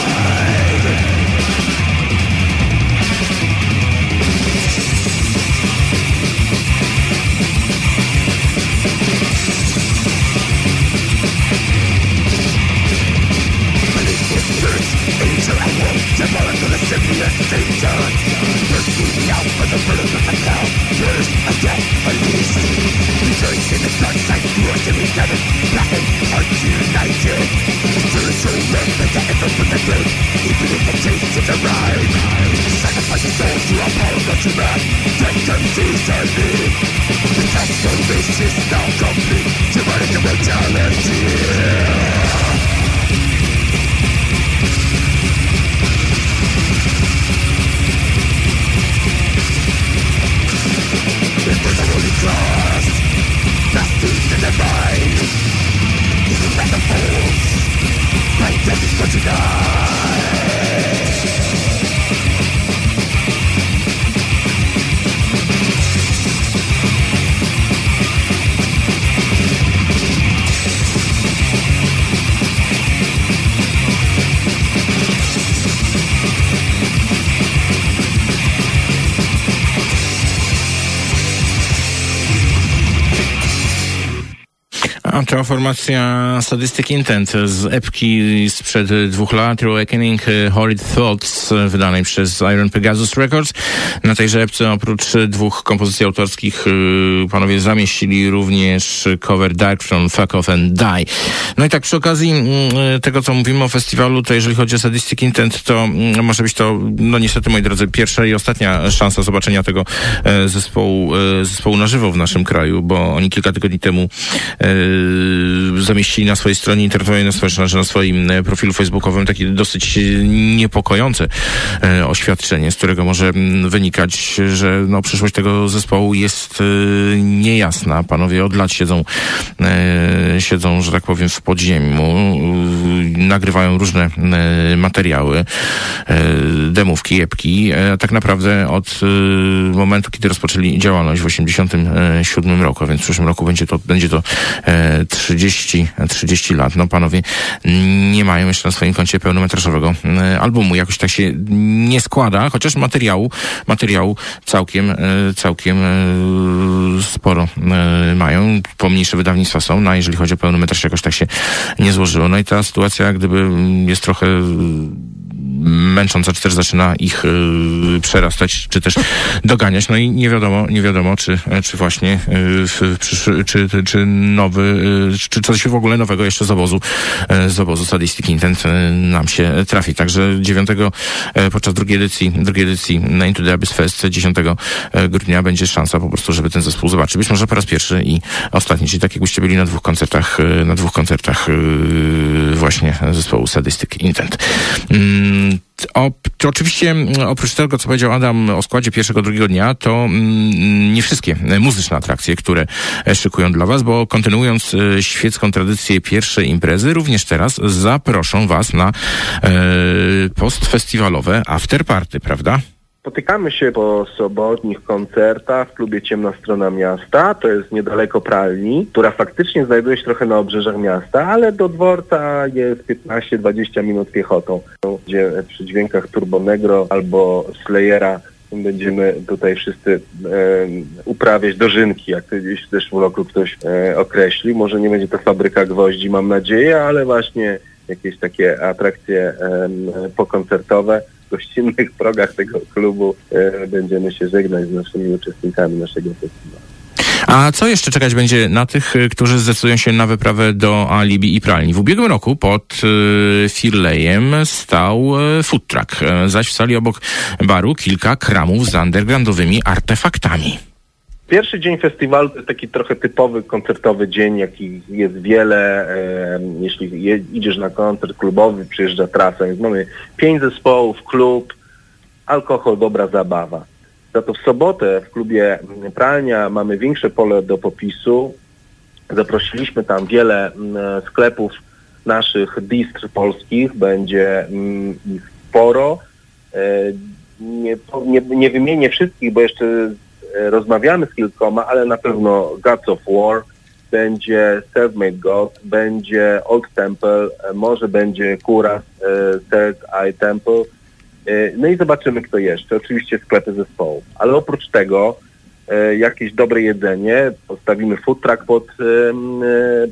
Formacja Sadistic Intent z epki sprzed dwóch lat, Awakening Horrid Thoughts, wydanej przez Iron Pegasus Records. Na tejże epce oprócz dwóch kompozycji autorskich y, panowie zamieścili również cover Dark from Fuck Off and Die. No i tak przy okazji mm, tego, co mówimy o festiwalu, to jeżeli chodzi o Sadistic Intent, to mm, może być to, no niestety moi drodzy, pierwsza i ostatnia szansa zobaczenia tego e, zespołu, e, zespołu na żywo w naszym kraju, bo oni kilka tygodni temu e, zamieścili na swojej stronie internetowej, na, swoim, na swoim e, profilu facebookowym takie dosyć niepokojące e, oświadczenie, z którego może mm, wynikać, że no, przyszłość tego zespołu jest e, niejasna. Panowie od lat siedzą, e, siedzą, że tak powiem, w podziemiu, e, nagrywają różne e, materiały, e, demówki, epki. E, tak naprawdę od e, momentu, kiedy rozpoczęli działalność w 87 roku, a więc w przyszłym roku będzie to, będzie to e, 30, 30 lat. No panowie nie mają jeszcze na swoim koncie pełnometrażowego e, albumu. Jakoś tak się nie składa, chociaż materiału, materiału całkiem, e, całkiem e, sporo e, mają. Pomniejsze wydawnictwa są, no a jeżeli chodzi o pełnometraż, jakoś tak się nie złożyło. No i ta sytuacja gdyby mm, jest trochę męcząca, czy też zaczyna ich y, przerastać, czy też doganiać. No i nie wiadomo, nie wiadomo, czy, czy właśnie y, w, przyszły, czy, czy nowy, y, czy coś w ogóle nowego jeszcze z obozu, y, z obozu Sadistic Intent y, nam się trafi. Także 9 y, podczas drugiej edycji, drugiej edycji na Into the Abyss Fest 10 grudnia będzie szansa po prostu, żeby ten zespół zobaczyć. Być może po raz pierwszy i ostatni, czyli tak jakbyście byli na dwóch koncertach, y, na dwóch koncertach y, właśnie zespołu Sadistic Intent. Mm, o, oczywiście mm, oprócz tego, co powiedział Adam o składzie pierwszego, drugiego dnia, to mm, nie wszystkie e, muzyczne atrakcje, które e, szykują dla Was, bo kontynuując e, świecką tradycję pierwszej imprezy, również teraz zaproszą Was na e, postfestiwalowe afterparty, prawda? Spotykamy się po sobotnich koncertach w klubie Ciemna Strona Miasta. To jest niedaleko pralni, która faktycznie znajduje się trochę na obrzeżach miasta, ale do dworca jest 15-20 minut piechotą, gdzie przy dźwiękach Turbo Negro albo Slayera będziemy tutaj wszyscy e, uprawiać dożynki, jak to gdzieś w zeszłym roku ktoś e, określił. Może nie będzie to fabryka gwoździ, mam nadzieję, ale właśnie jakieś takie atrakcje em, pokoncertowe w gościnnych progach tego klubu e, będziemy się żegnać z naszymi uczestnikami naszego festiwalu. A co jeszcze czekać będzie na tych, y, którzy zdecydują się na wyprawę do Alibi i Pralni? W ubiegłym roku pod y, Firlejem stał food truck, zaś w sali obok baru kilka kramów z undergroundowymi artefaktami. Pierwszy dzień festiwalu to jest taki trochę typowy koncertowy dzień, jaki jest wiele. Jeśli je, idziesz na koncert klubowy, przyjeżdża trasa, więc mamy pięć zespołów, klub, alkohol, dobra zabawa. Za to w sobotę w klubie Pralnia mamy większe pole do popisu. Zaprosiliśmy tam wiele sklepów naszych distr polskich, będzie ich sporo. E, Nie, nie, nie wymienię wszystkich, bo jeszcze rozmawiamy z kilkoma, ale na pewno Gods of War, będzie Self-Made God, będzie Old Temple, e, może będzie Kuras, e, Third Eye Temple. E, No i zobaczymy, kto jeszcze. Oczywiście sklepy zespołu. Ale oprócz tego e, jakieś dobre jedzenie. Postawimy food truck pod, em, e,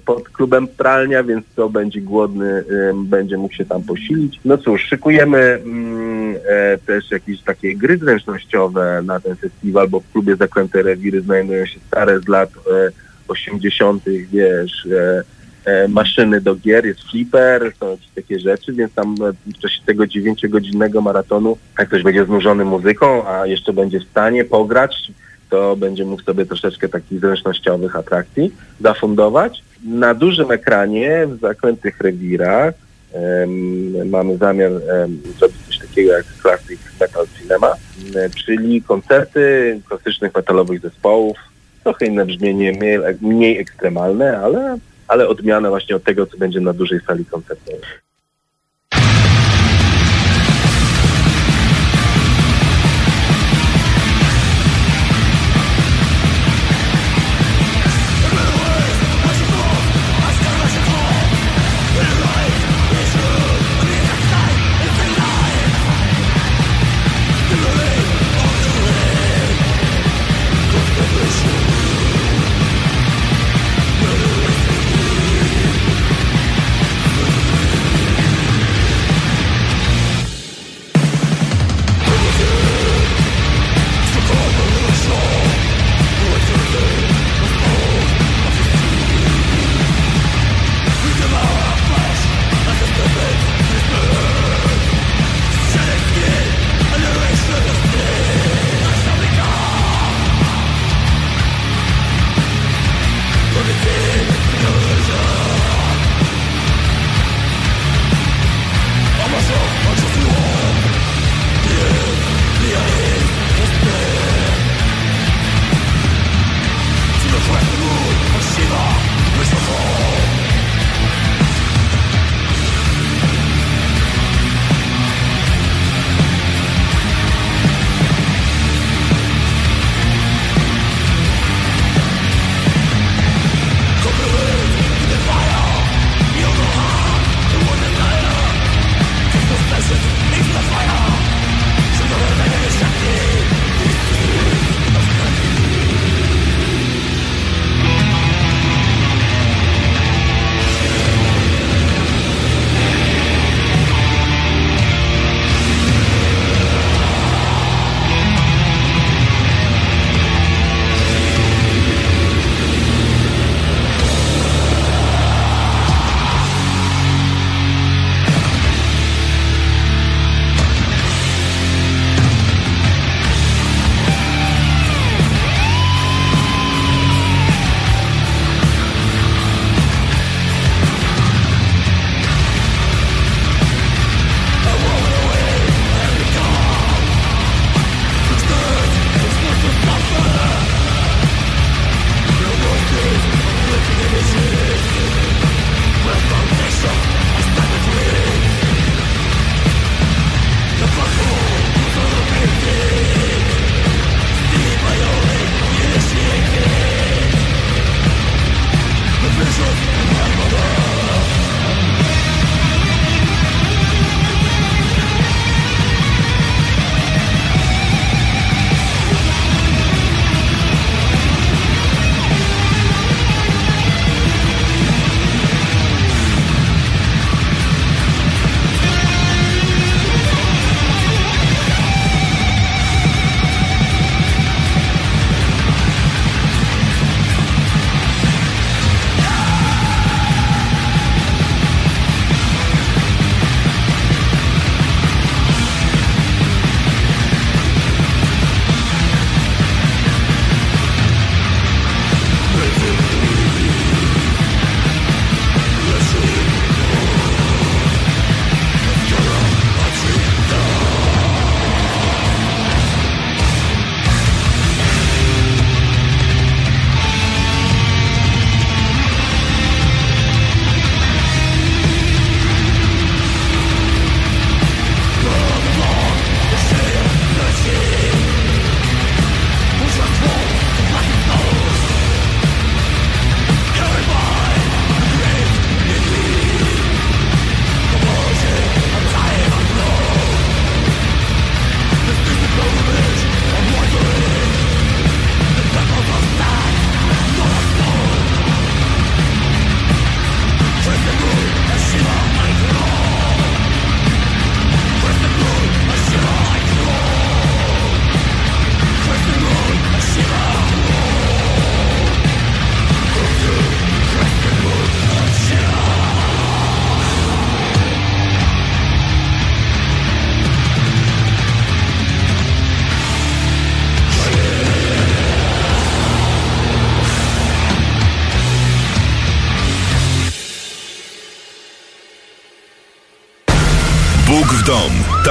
pod klubem pralnia, więc kto będzie głodny, będzie mógł się tam posilić. No cóż, szykujemy e, też jakieś takie gry zręcznościowe na ten festiwal, bo w klubie Zaklęte Rewiry znajdują się stare z lat e, 80., wiesz, e, e, maszyny do gier, jest flipper, są jakieś takie rzeczy, więc tam e, w czasie tego dziewięciogodzinnego maratonu, jak ktoś będzie znużony muzyką, a jeszcze będzie w stanie pograć, to będzie mógł sobie troszeczkę takich zręcznościowych atrakcji zafundować. Na dużym ekranie w zaklętych rewirach em, mamy zamiar em, zrobić coś takiego jak Classic Metal Cinema, m, czyli koncerty klasycznych metalowych zespołów, trochę inne brzmienie, mniej, mniej ekstremalne, ale, ale odmiana właśnie od tego, co będzie na dużej sali koncertowej.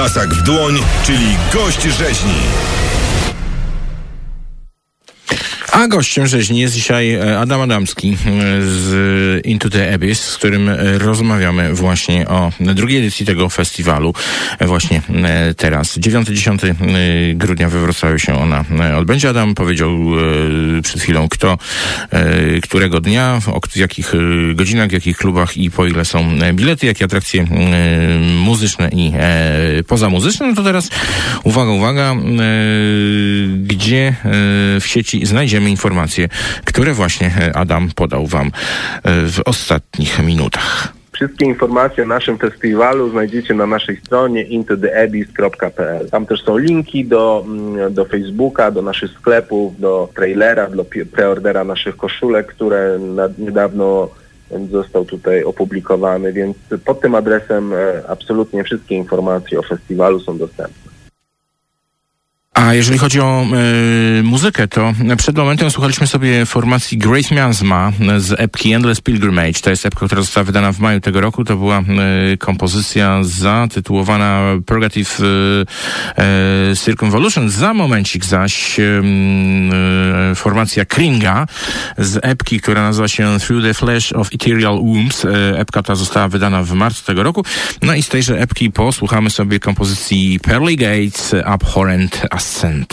Tasak w dłoń, czyli gość rzeźni. A gościem rzeźni jest dzisiaj e, Adam Adamski e, z Into the Abyss, z którym e, rozmawiamy właśnie o drugiej edycji tego festiwalu. Właśnie teraz, 9-10 grudnia we Wrocławiu się ona odbędzie. Adam powiedział przed chwilą, kto, którego dnia, o jakich godzinach, w jakich klubach i po ile są bilety, jakie atrakcje muzyczne i pozamuzyczne. No to teraz uwaga, uwaga, gdzie w sieci znajdziemy informacje, które właśnie e, Adam podał Wam e, w ostatnich minutach. Wszystkie informacje o naszym festiwalu znajdziecie na naszej stronie intotheabyss.pl. Tam też są linki do, mm, do Facebooka, do naszych sklepów, do trailera, do preordera naszych koszulek, które niedawno został tutaj opublikowany, więc pod tym adresem e, absolutnie wszystkie informacje o festiwalu są dostępne. A jeżeli chodzi o y, muzykę, to przed momentem słuchaliśmy sobie formacji Great Miasma z epki Endless Pilgrimage. To jest epka, która została wydana w maju tego roku. To była y, kompozycja zatytułowana Purgative y, Circumvolution. Za momencik zaś formacja Kringa z epki, która nazywa się Through the Flesh of Ethereal Wombs. epka ta została wydana w marcu tego roku. No i z tejże epki posłuchamy sobie kompozycji Pearly Gates Abhorrent Ascent.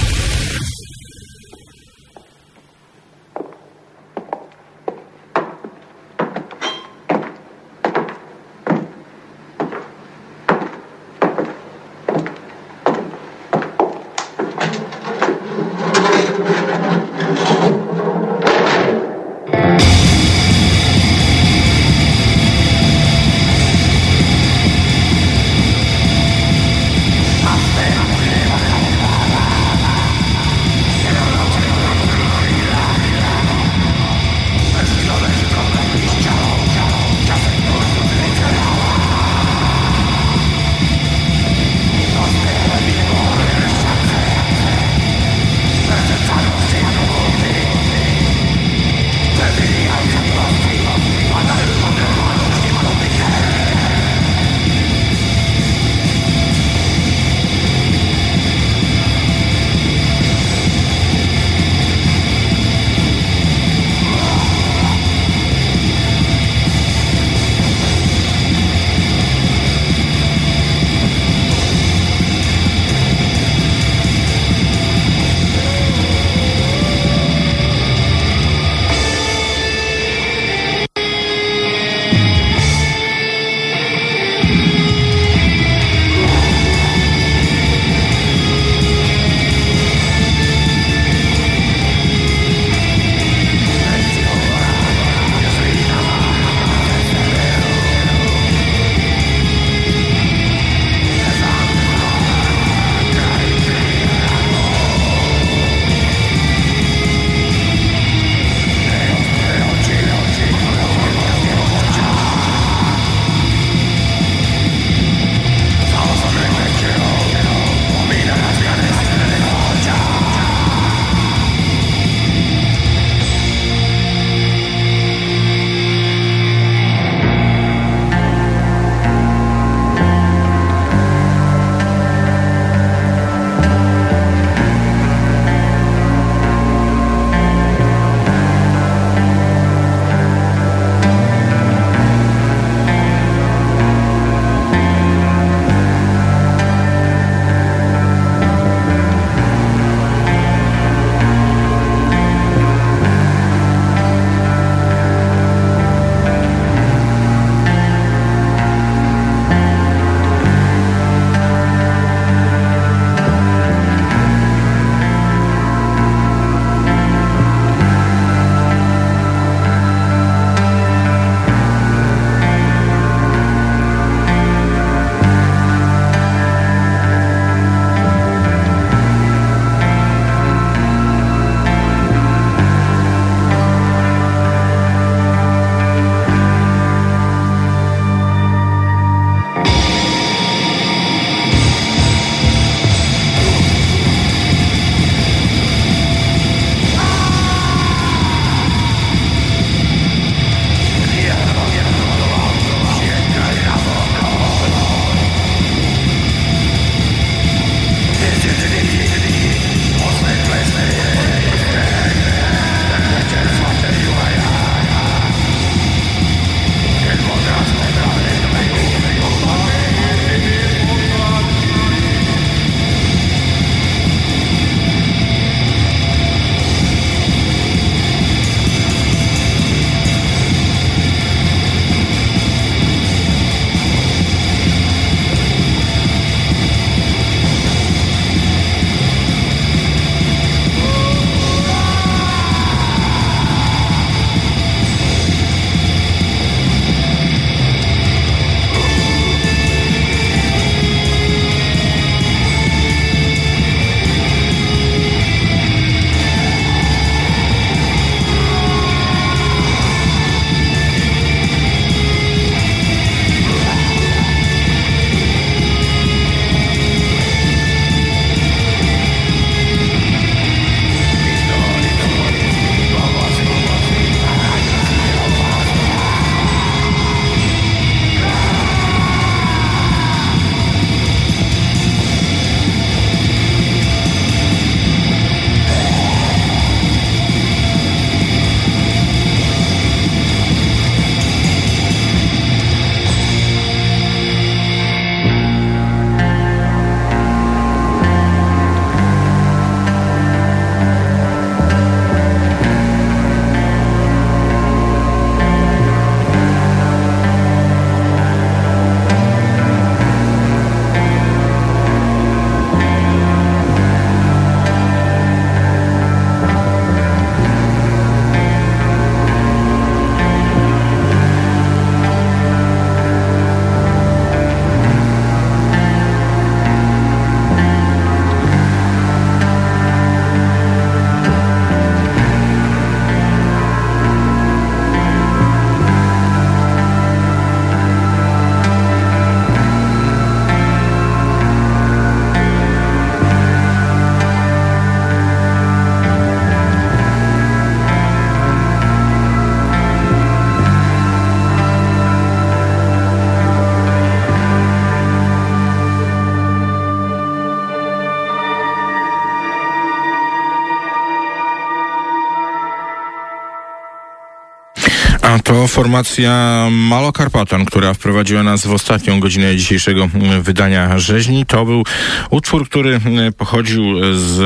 To formacja Malokarpatan, która wprowadziła nas w ostatnią godzinę dzisiejszego mm, wydania rzeźni. To był utwór, który mm, pochodził z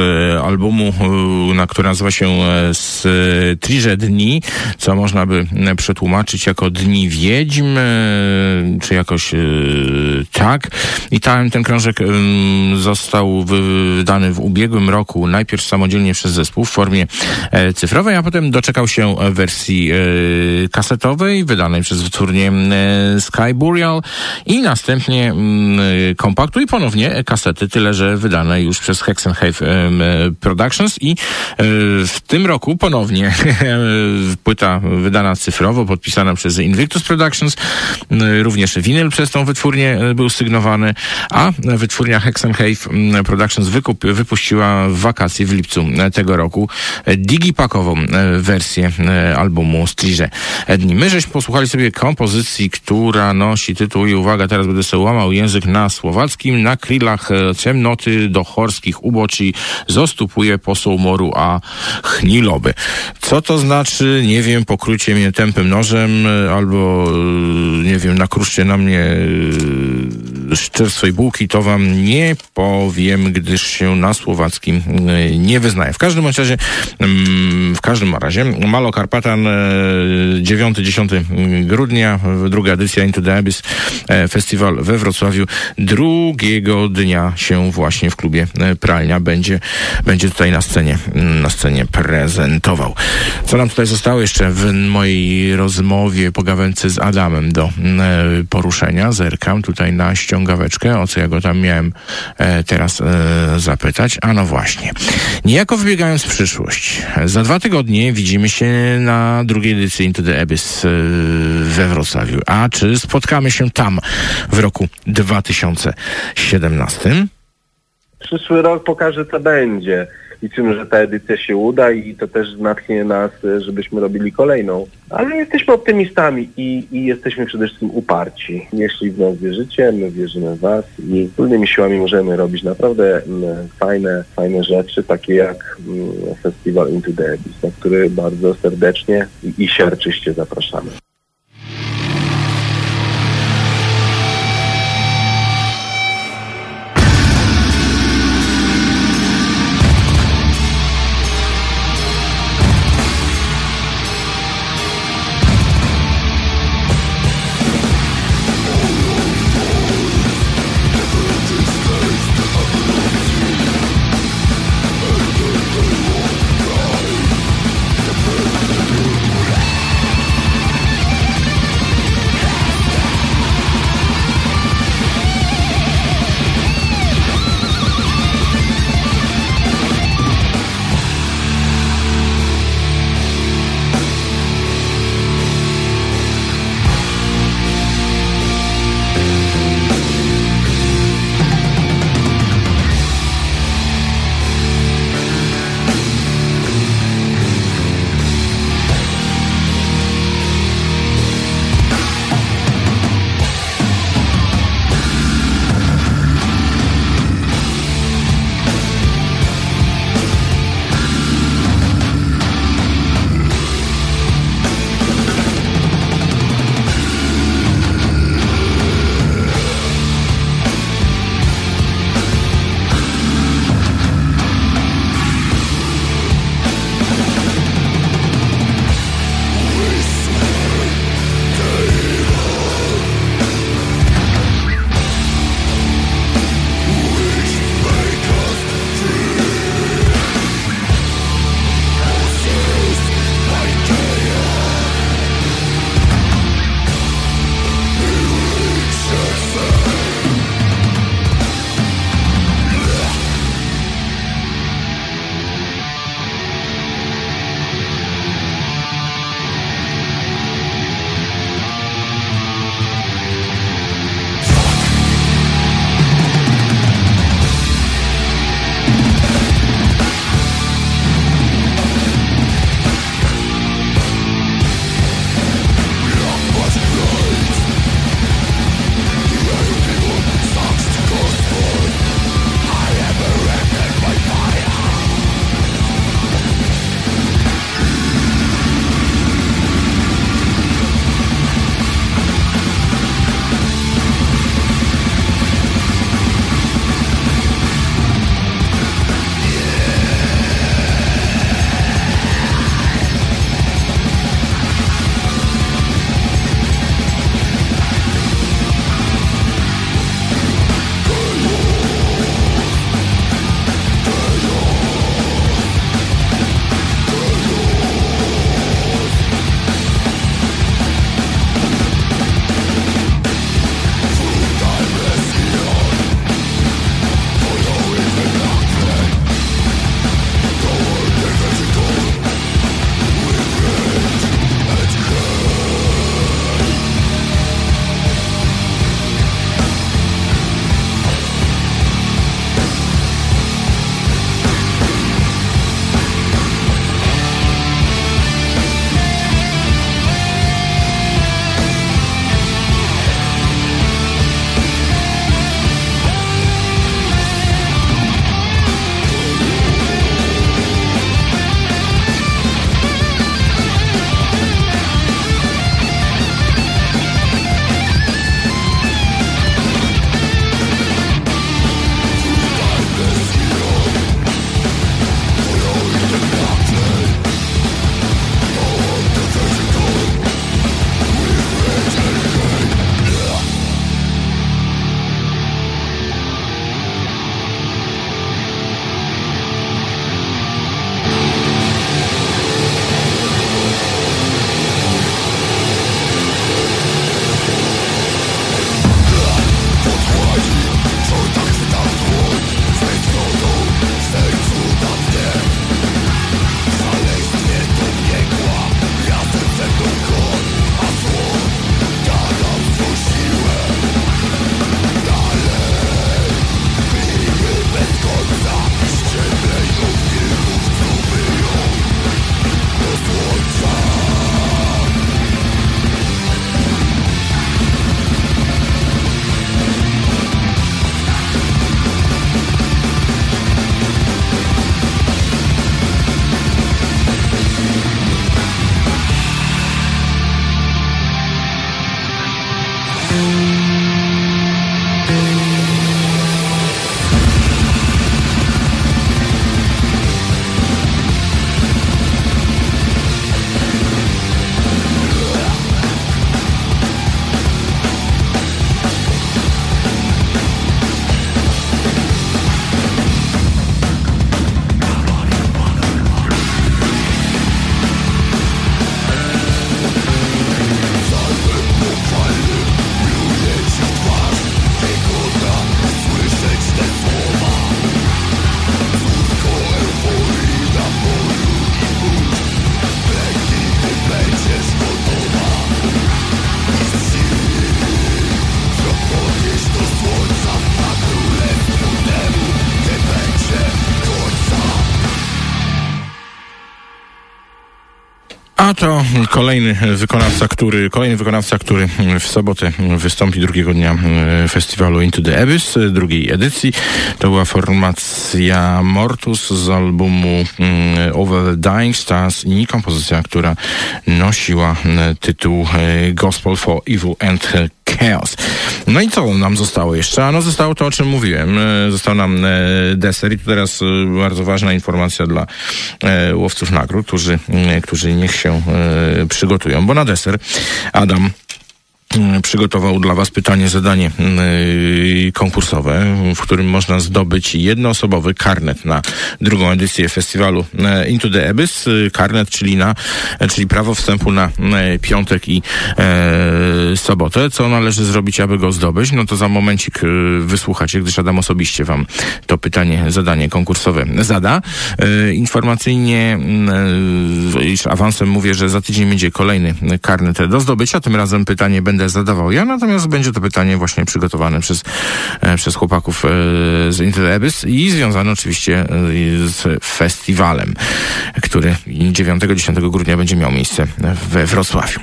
albumu, y, na który nazywa się e, z Triże Dni, co można by mm, przetłumaczyć jako Dni Wiedźm, e, czy jakoś e, tak. I ten, ten krążek został wydany w ubiegłym roku, najpierw samodzielnie przez zespół w formie cyfrowej, a potem doczekał się wersji kasetowej, wydanej przez wytwórnię e, Sky Burial. I następnie mm, kompaktu i ponownie kasety, tyle że wydane już przez Hexenhave e, Productions. I e, w tym roku ponownie płyta wydana cyfrowo, podpisana przez Invictus Productions, również winyl przez tą wytwórnię był sygnowany, a wytwórnia Hexenhave Productions wykup, wypuściła w wakacje w lipcu tego roku digipakową wersję albumu Striże dni. My żeśmy posłuchali sobie kompozycji, która nosi tytuł i uwaga, teraz będę sobie łamał język na słowackim. Na krylach e, ciemnoty do chorskich uboczy zostupuje poseł moru a chniloby. Co to znaczy? Nie wiem, pokrójcie mnie tępym nożem e, albo e, nie wiem, nakruszcie na mnie szczerstwo i bułki, to wam nie powiem, gdyż się na słowackim nie wyznaję. W każdym razie, mm, w każdym razie, Malo Karpatan 9-10 grudnia, druga edycja Into the Abyss e, Festiwal we Wrocławiu. Drugiego dnia się właśnie w klubie e, Pralnia będzie, będzie tutaj na scenie, na scenie prezentował. Co nam tutaj zostało jeszcze w mojej rozmowie, pogawędce z Adamem do e, poruszenia? Zerkam tutaj na ściągaweczkę, o co ja go tam miałem teraz zapytać. A no właśnie. Niejako wybiegając w przyszłość, za dwa tygodnie widzimy się na drugiej edycji Into the Abyss we Wrocławiu. A czy spotkamy się tam w roku 2017? Przyszły rok pokaże, co będzie. Liczymy, że ta edycja się uda i to też natchnie nas, żebyśmy robili kolejną. Ale jesteśmy optymistami i, i jesteśmy przede wszystkim uparci. Jeśli w nas wierzycie, my wierzymy w Was i wspólnymi siłami możemy robić naprawdę mm, fajne, fajne rzeczy, takie jak mm, Festiwal Into the Abyss, na który bardzo serdecznie i siarczyście zapraszamy. A to kolejny wykonawca, który, kolejny wykonawca, który w sobotę wystąpi drugiego dnia e, festiwalu Into the Abyss, e, drugiej edycji. To była formacja Mortus z albumu mm, Over the Dying Stars i kompozycja, która nosiła e, tytuł Gospel for Evil and Chaos. No i co nam zostało jeszcze? A no zostało to, o czym mówiłem. Został nam deser i tu teraz bardzo ważna informacja dla łowców nagród, którzy, którzy niech się przygotują, bo na deser Adam przygotował dla Was pytanie, zadanie yy, konkursowe, w którym można zdobyć jednoosobowy karnet na drugą edycję festiwalu yy, Into the Abyss. Yy, karnet, czyli na, czyli prawo wstępu na piątek i e, sobotę. Co należy zrobić, aby go zdobyć? No to za momencik wysłuchacie, gdyż Adam osobiście Wam to pytanie, zadanie konkursowe zada. informacyjnie, iż awansem mówię, że za tydzień będzie kolejny karnet do zdobycia. Tym razem pytanie będę zadawał ja, natomiast będzie to pytanie właśnie przygotowane przez, e, przez chłopaków e, z Intelebys i związane oczywiście e, z festiwalem, który 9-10 grudnia będzie miał miejsce we Wrocławiu.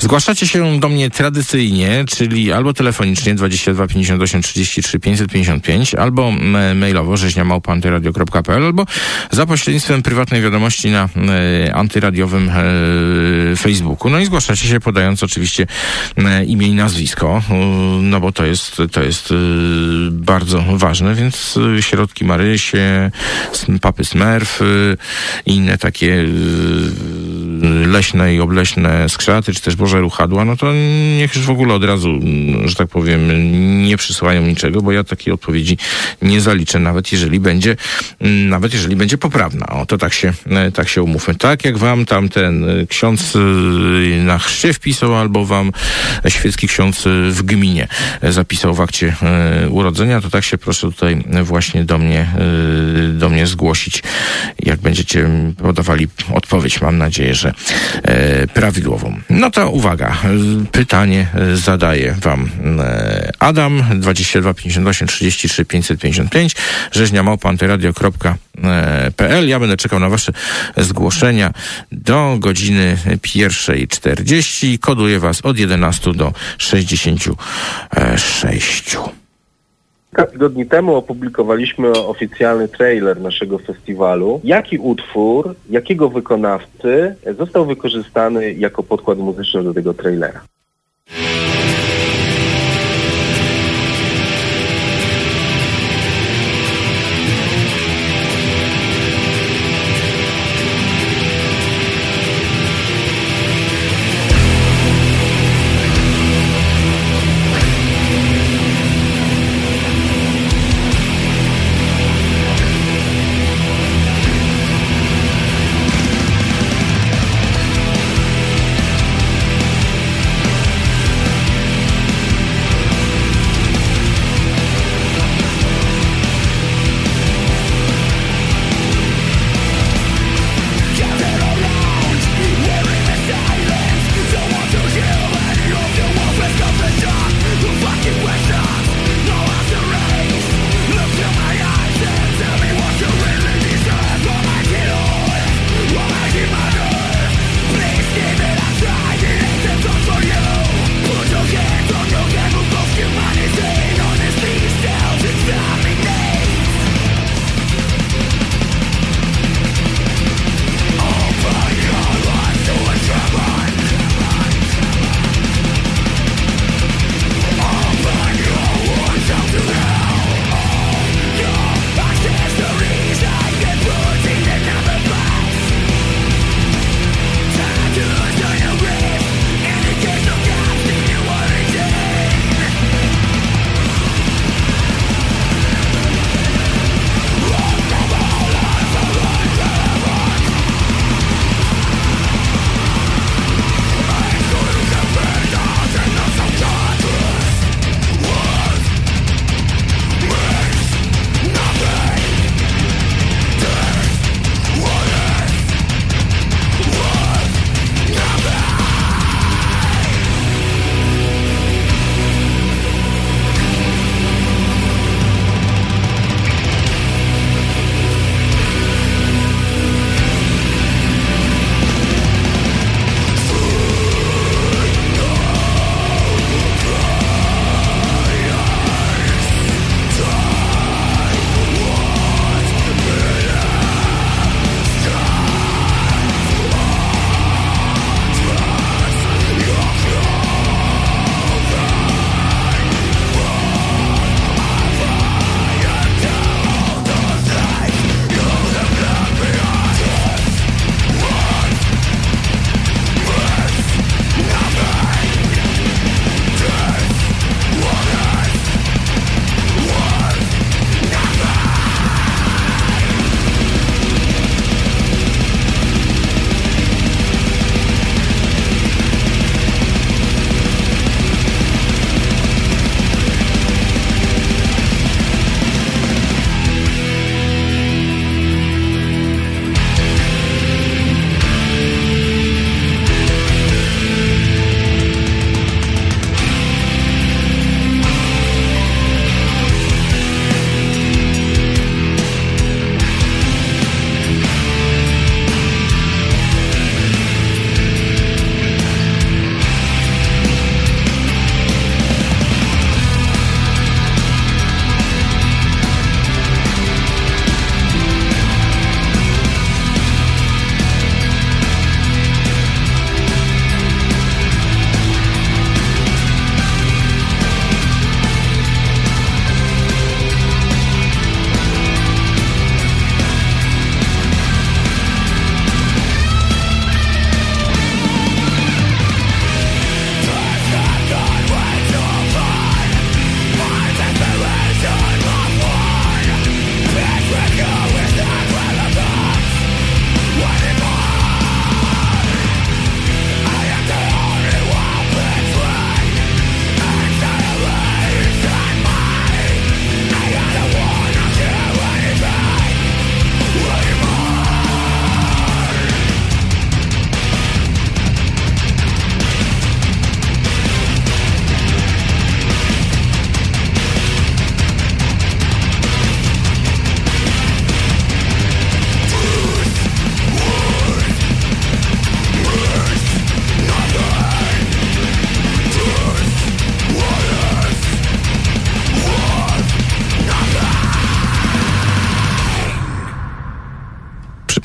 Zgłaszacie się do mnie tradycyjnie, czyli albo telefonicznie 22 58 33 555, albo mailowo rzeźniamałpantyradio.pl, albo za pośrednictwem prywatnej wiadomości na antyradiowym Facebooku. No i zgłaszacie się podając oczywiście imię i nazwisko, no bo to jest, to jest y, bardzo ważne, więc y, środki Marysie, papy y, inne takie leśne i obleśne skrzaty, czy też Boże Ruchadła, no to niech już w ogóle od razu, że tak powiem, nie przysłają niczego, bo ja takiej odpowiedzi nie zaliczę, nawet jeżeli będzie, nawet jeżeli będzie poprawna. O, to tak się, tak się umówmy. Tak jak wam tam ten ksiądz na chrzcie wpisał, albo wam świecki ksiądz w gminie zapisał w akcie e, urodzenia, to tak się proszę tutaj właśnie do mnie, e, do mnie zgłosić, jak będziecie podawali odpowiedź. Mam nadzieję, że e, prawidłową. No to uwaga, pytanie zadaje wam Adam 22 58 33 555 rzeźnia małpa antyradio.pl Ja będę czekał na wasze zgłoszenia do godziny 1.40. Koduję was od 11 do 66. Kilka tygodni temu opublikowaliśmy oficjalny trailer naszego festiwalu. Jaki utwór, jakiego wykonawcy został wykorzystany jako podkład muzyczny do tego trailera?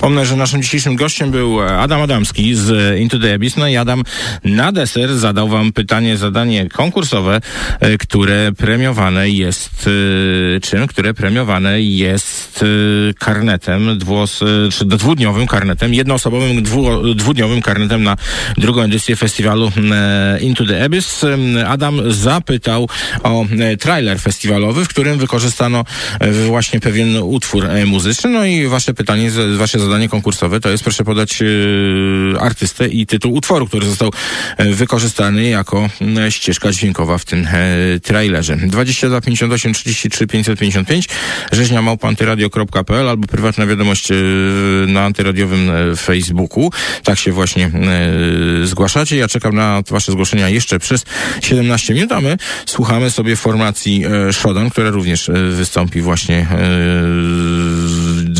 Przypomnę, że naszym dzisiejszym gościem był Adam Adamski z Into the Abyss. No i Adam na deser zadał wam pytanie, zadanie konkursowe, e, które premiowane jest e, czym? Które premiowane jest e, karnetem, dwuos, e, czy dwudniowym karnetem, jednoosobowym dwu, dwudniowym karnetem na drugą edycję festiwalu e, Into the Abyss. E, Adam zapytał o e, trailer festiwalowy, w którym wykorzystano e, właśnie pewien utwór e, muzyczny. No i wasze pytanie, wasze zadanie konkursowe to jest proszę podać e, artystę i tytuł utworu, który został e, wykorzystany jako ścieżka dźwiękowa w tym e, trailerze. 22 58 33 555 rzeźnia albo prywatna wiadomość na antyradiowym Facebooku. Tak się właśnie zgłaszacie. Ja czekam na wasze zgłoszenia jeszcze przez 17 minut, a my słuchamy sobie formacji Shodan, która również wystąpi właśnie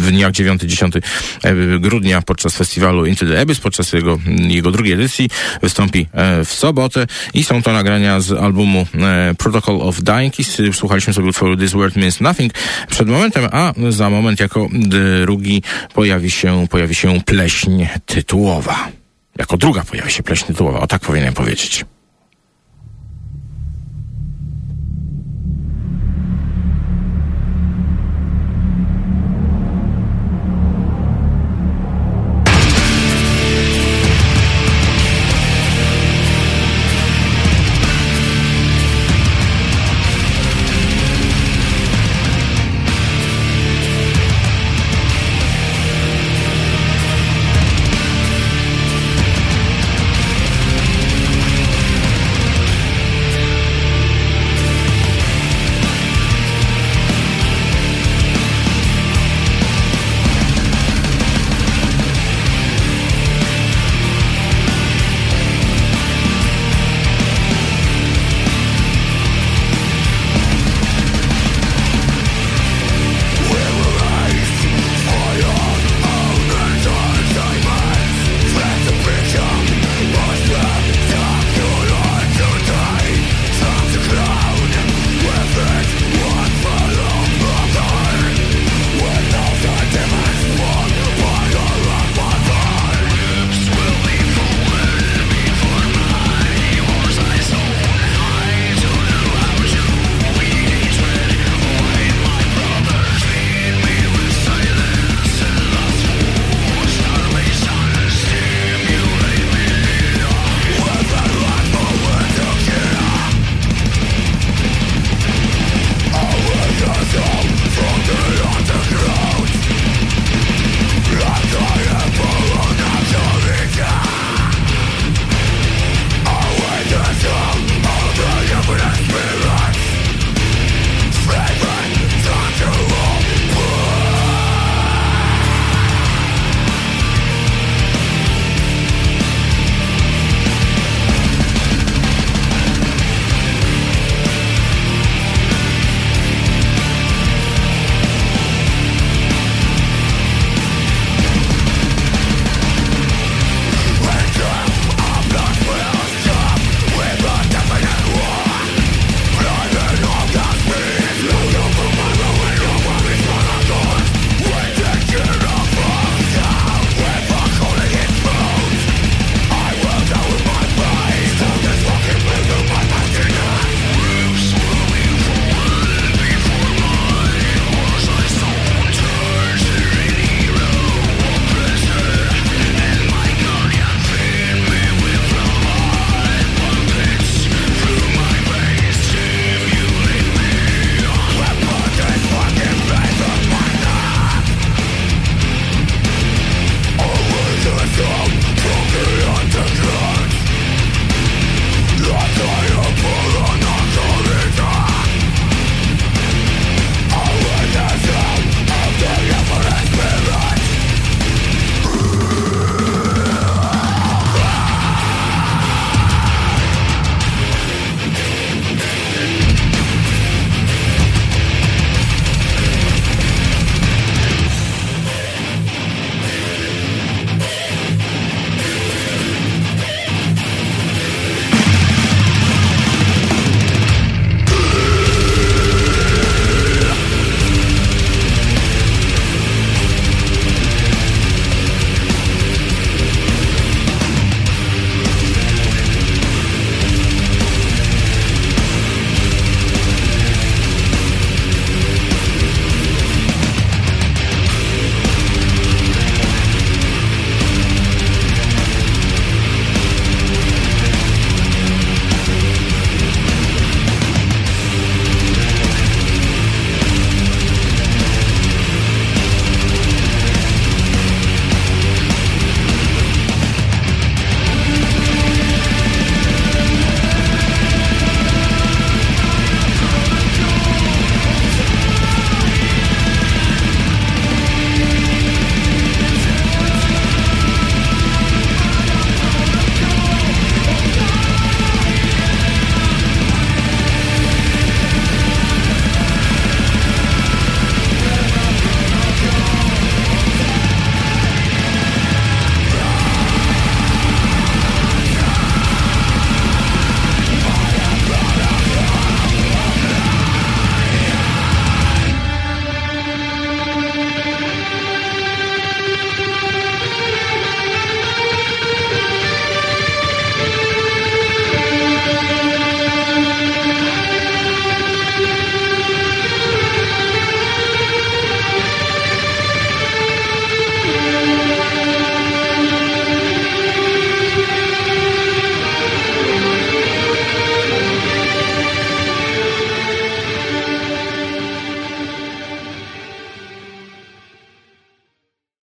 w dniach 9-10 e, grudnia podczas festiwalu Into the Abyss, podczas jego, jego drugiej edycji. Wystąpi e, w sobotę i są to nagrania z albumu e, Protocol of Dying. Kiss. Słuchaliśmy sobie utworu This Word Means Nothing przed momentem, a za moment jako drugi pojawi się, pojawi się pleśń tytułowa. Jako druga pojawi się pleśń tytułowa, o tak powinienem powiedzieć.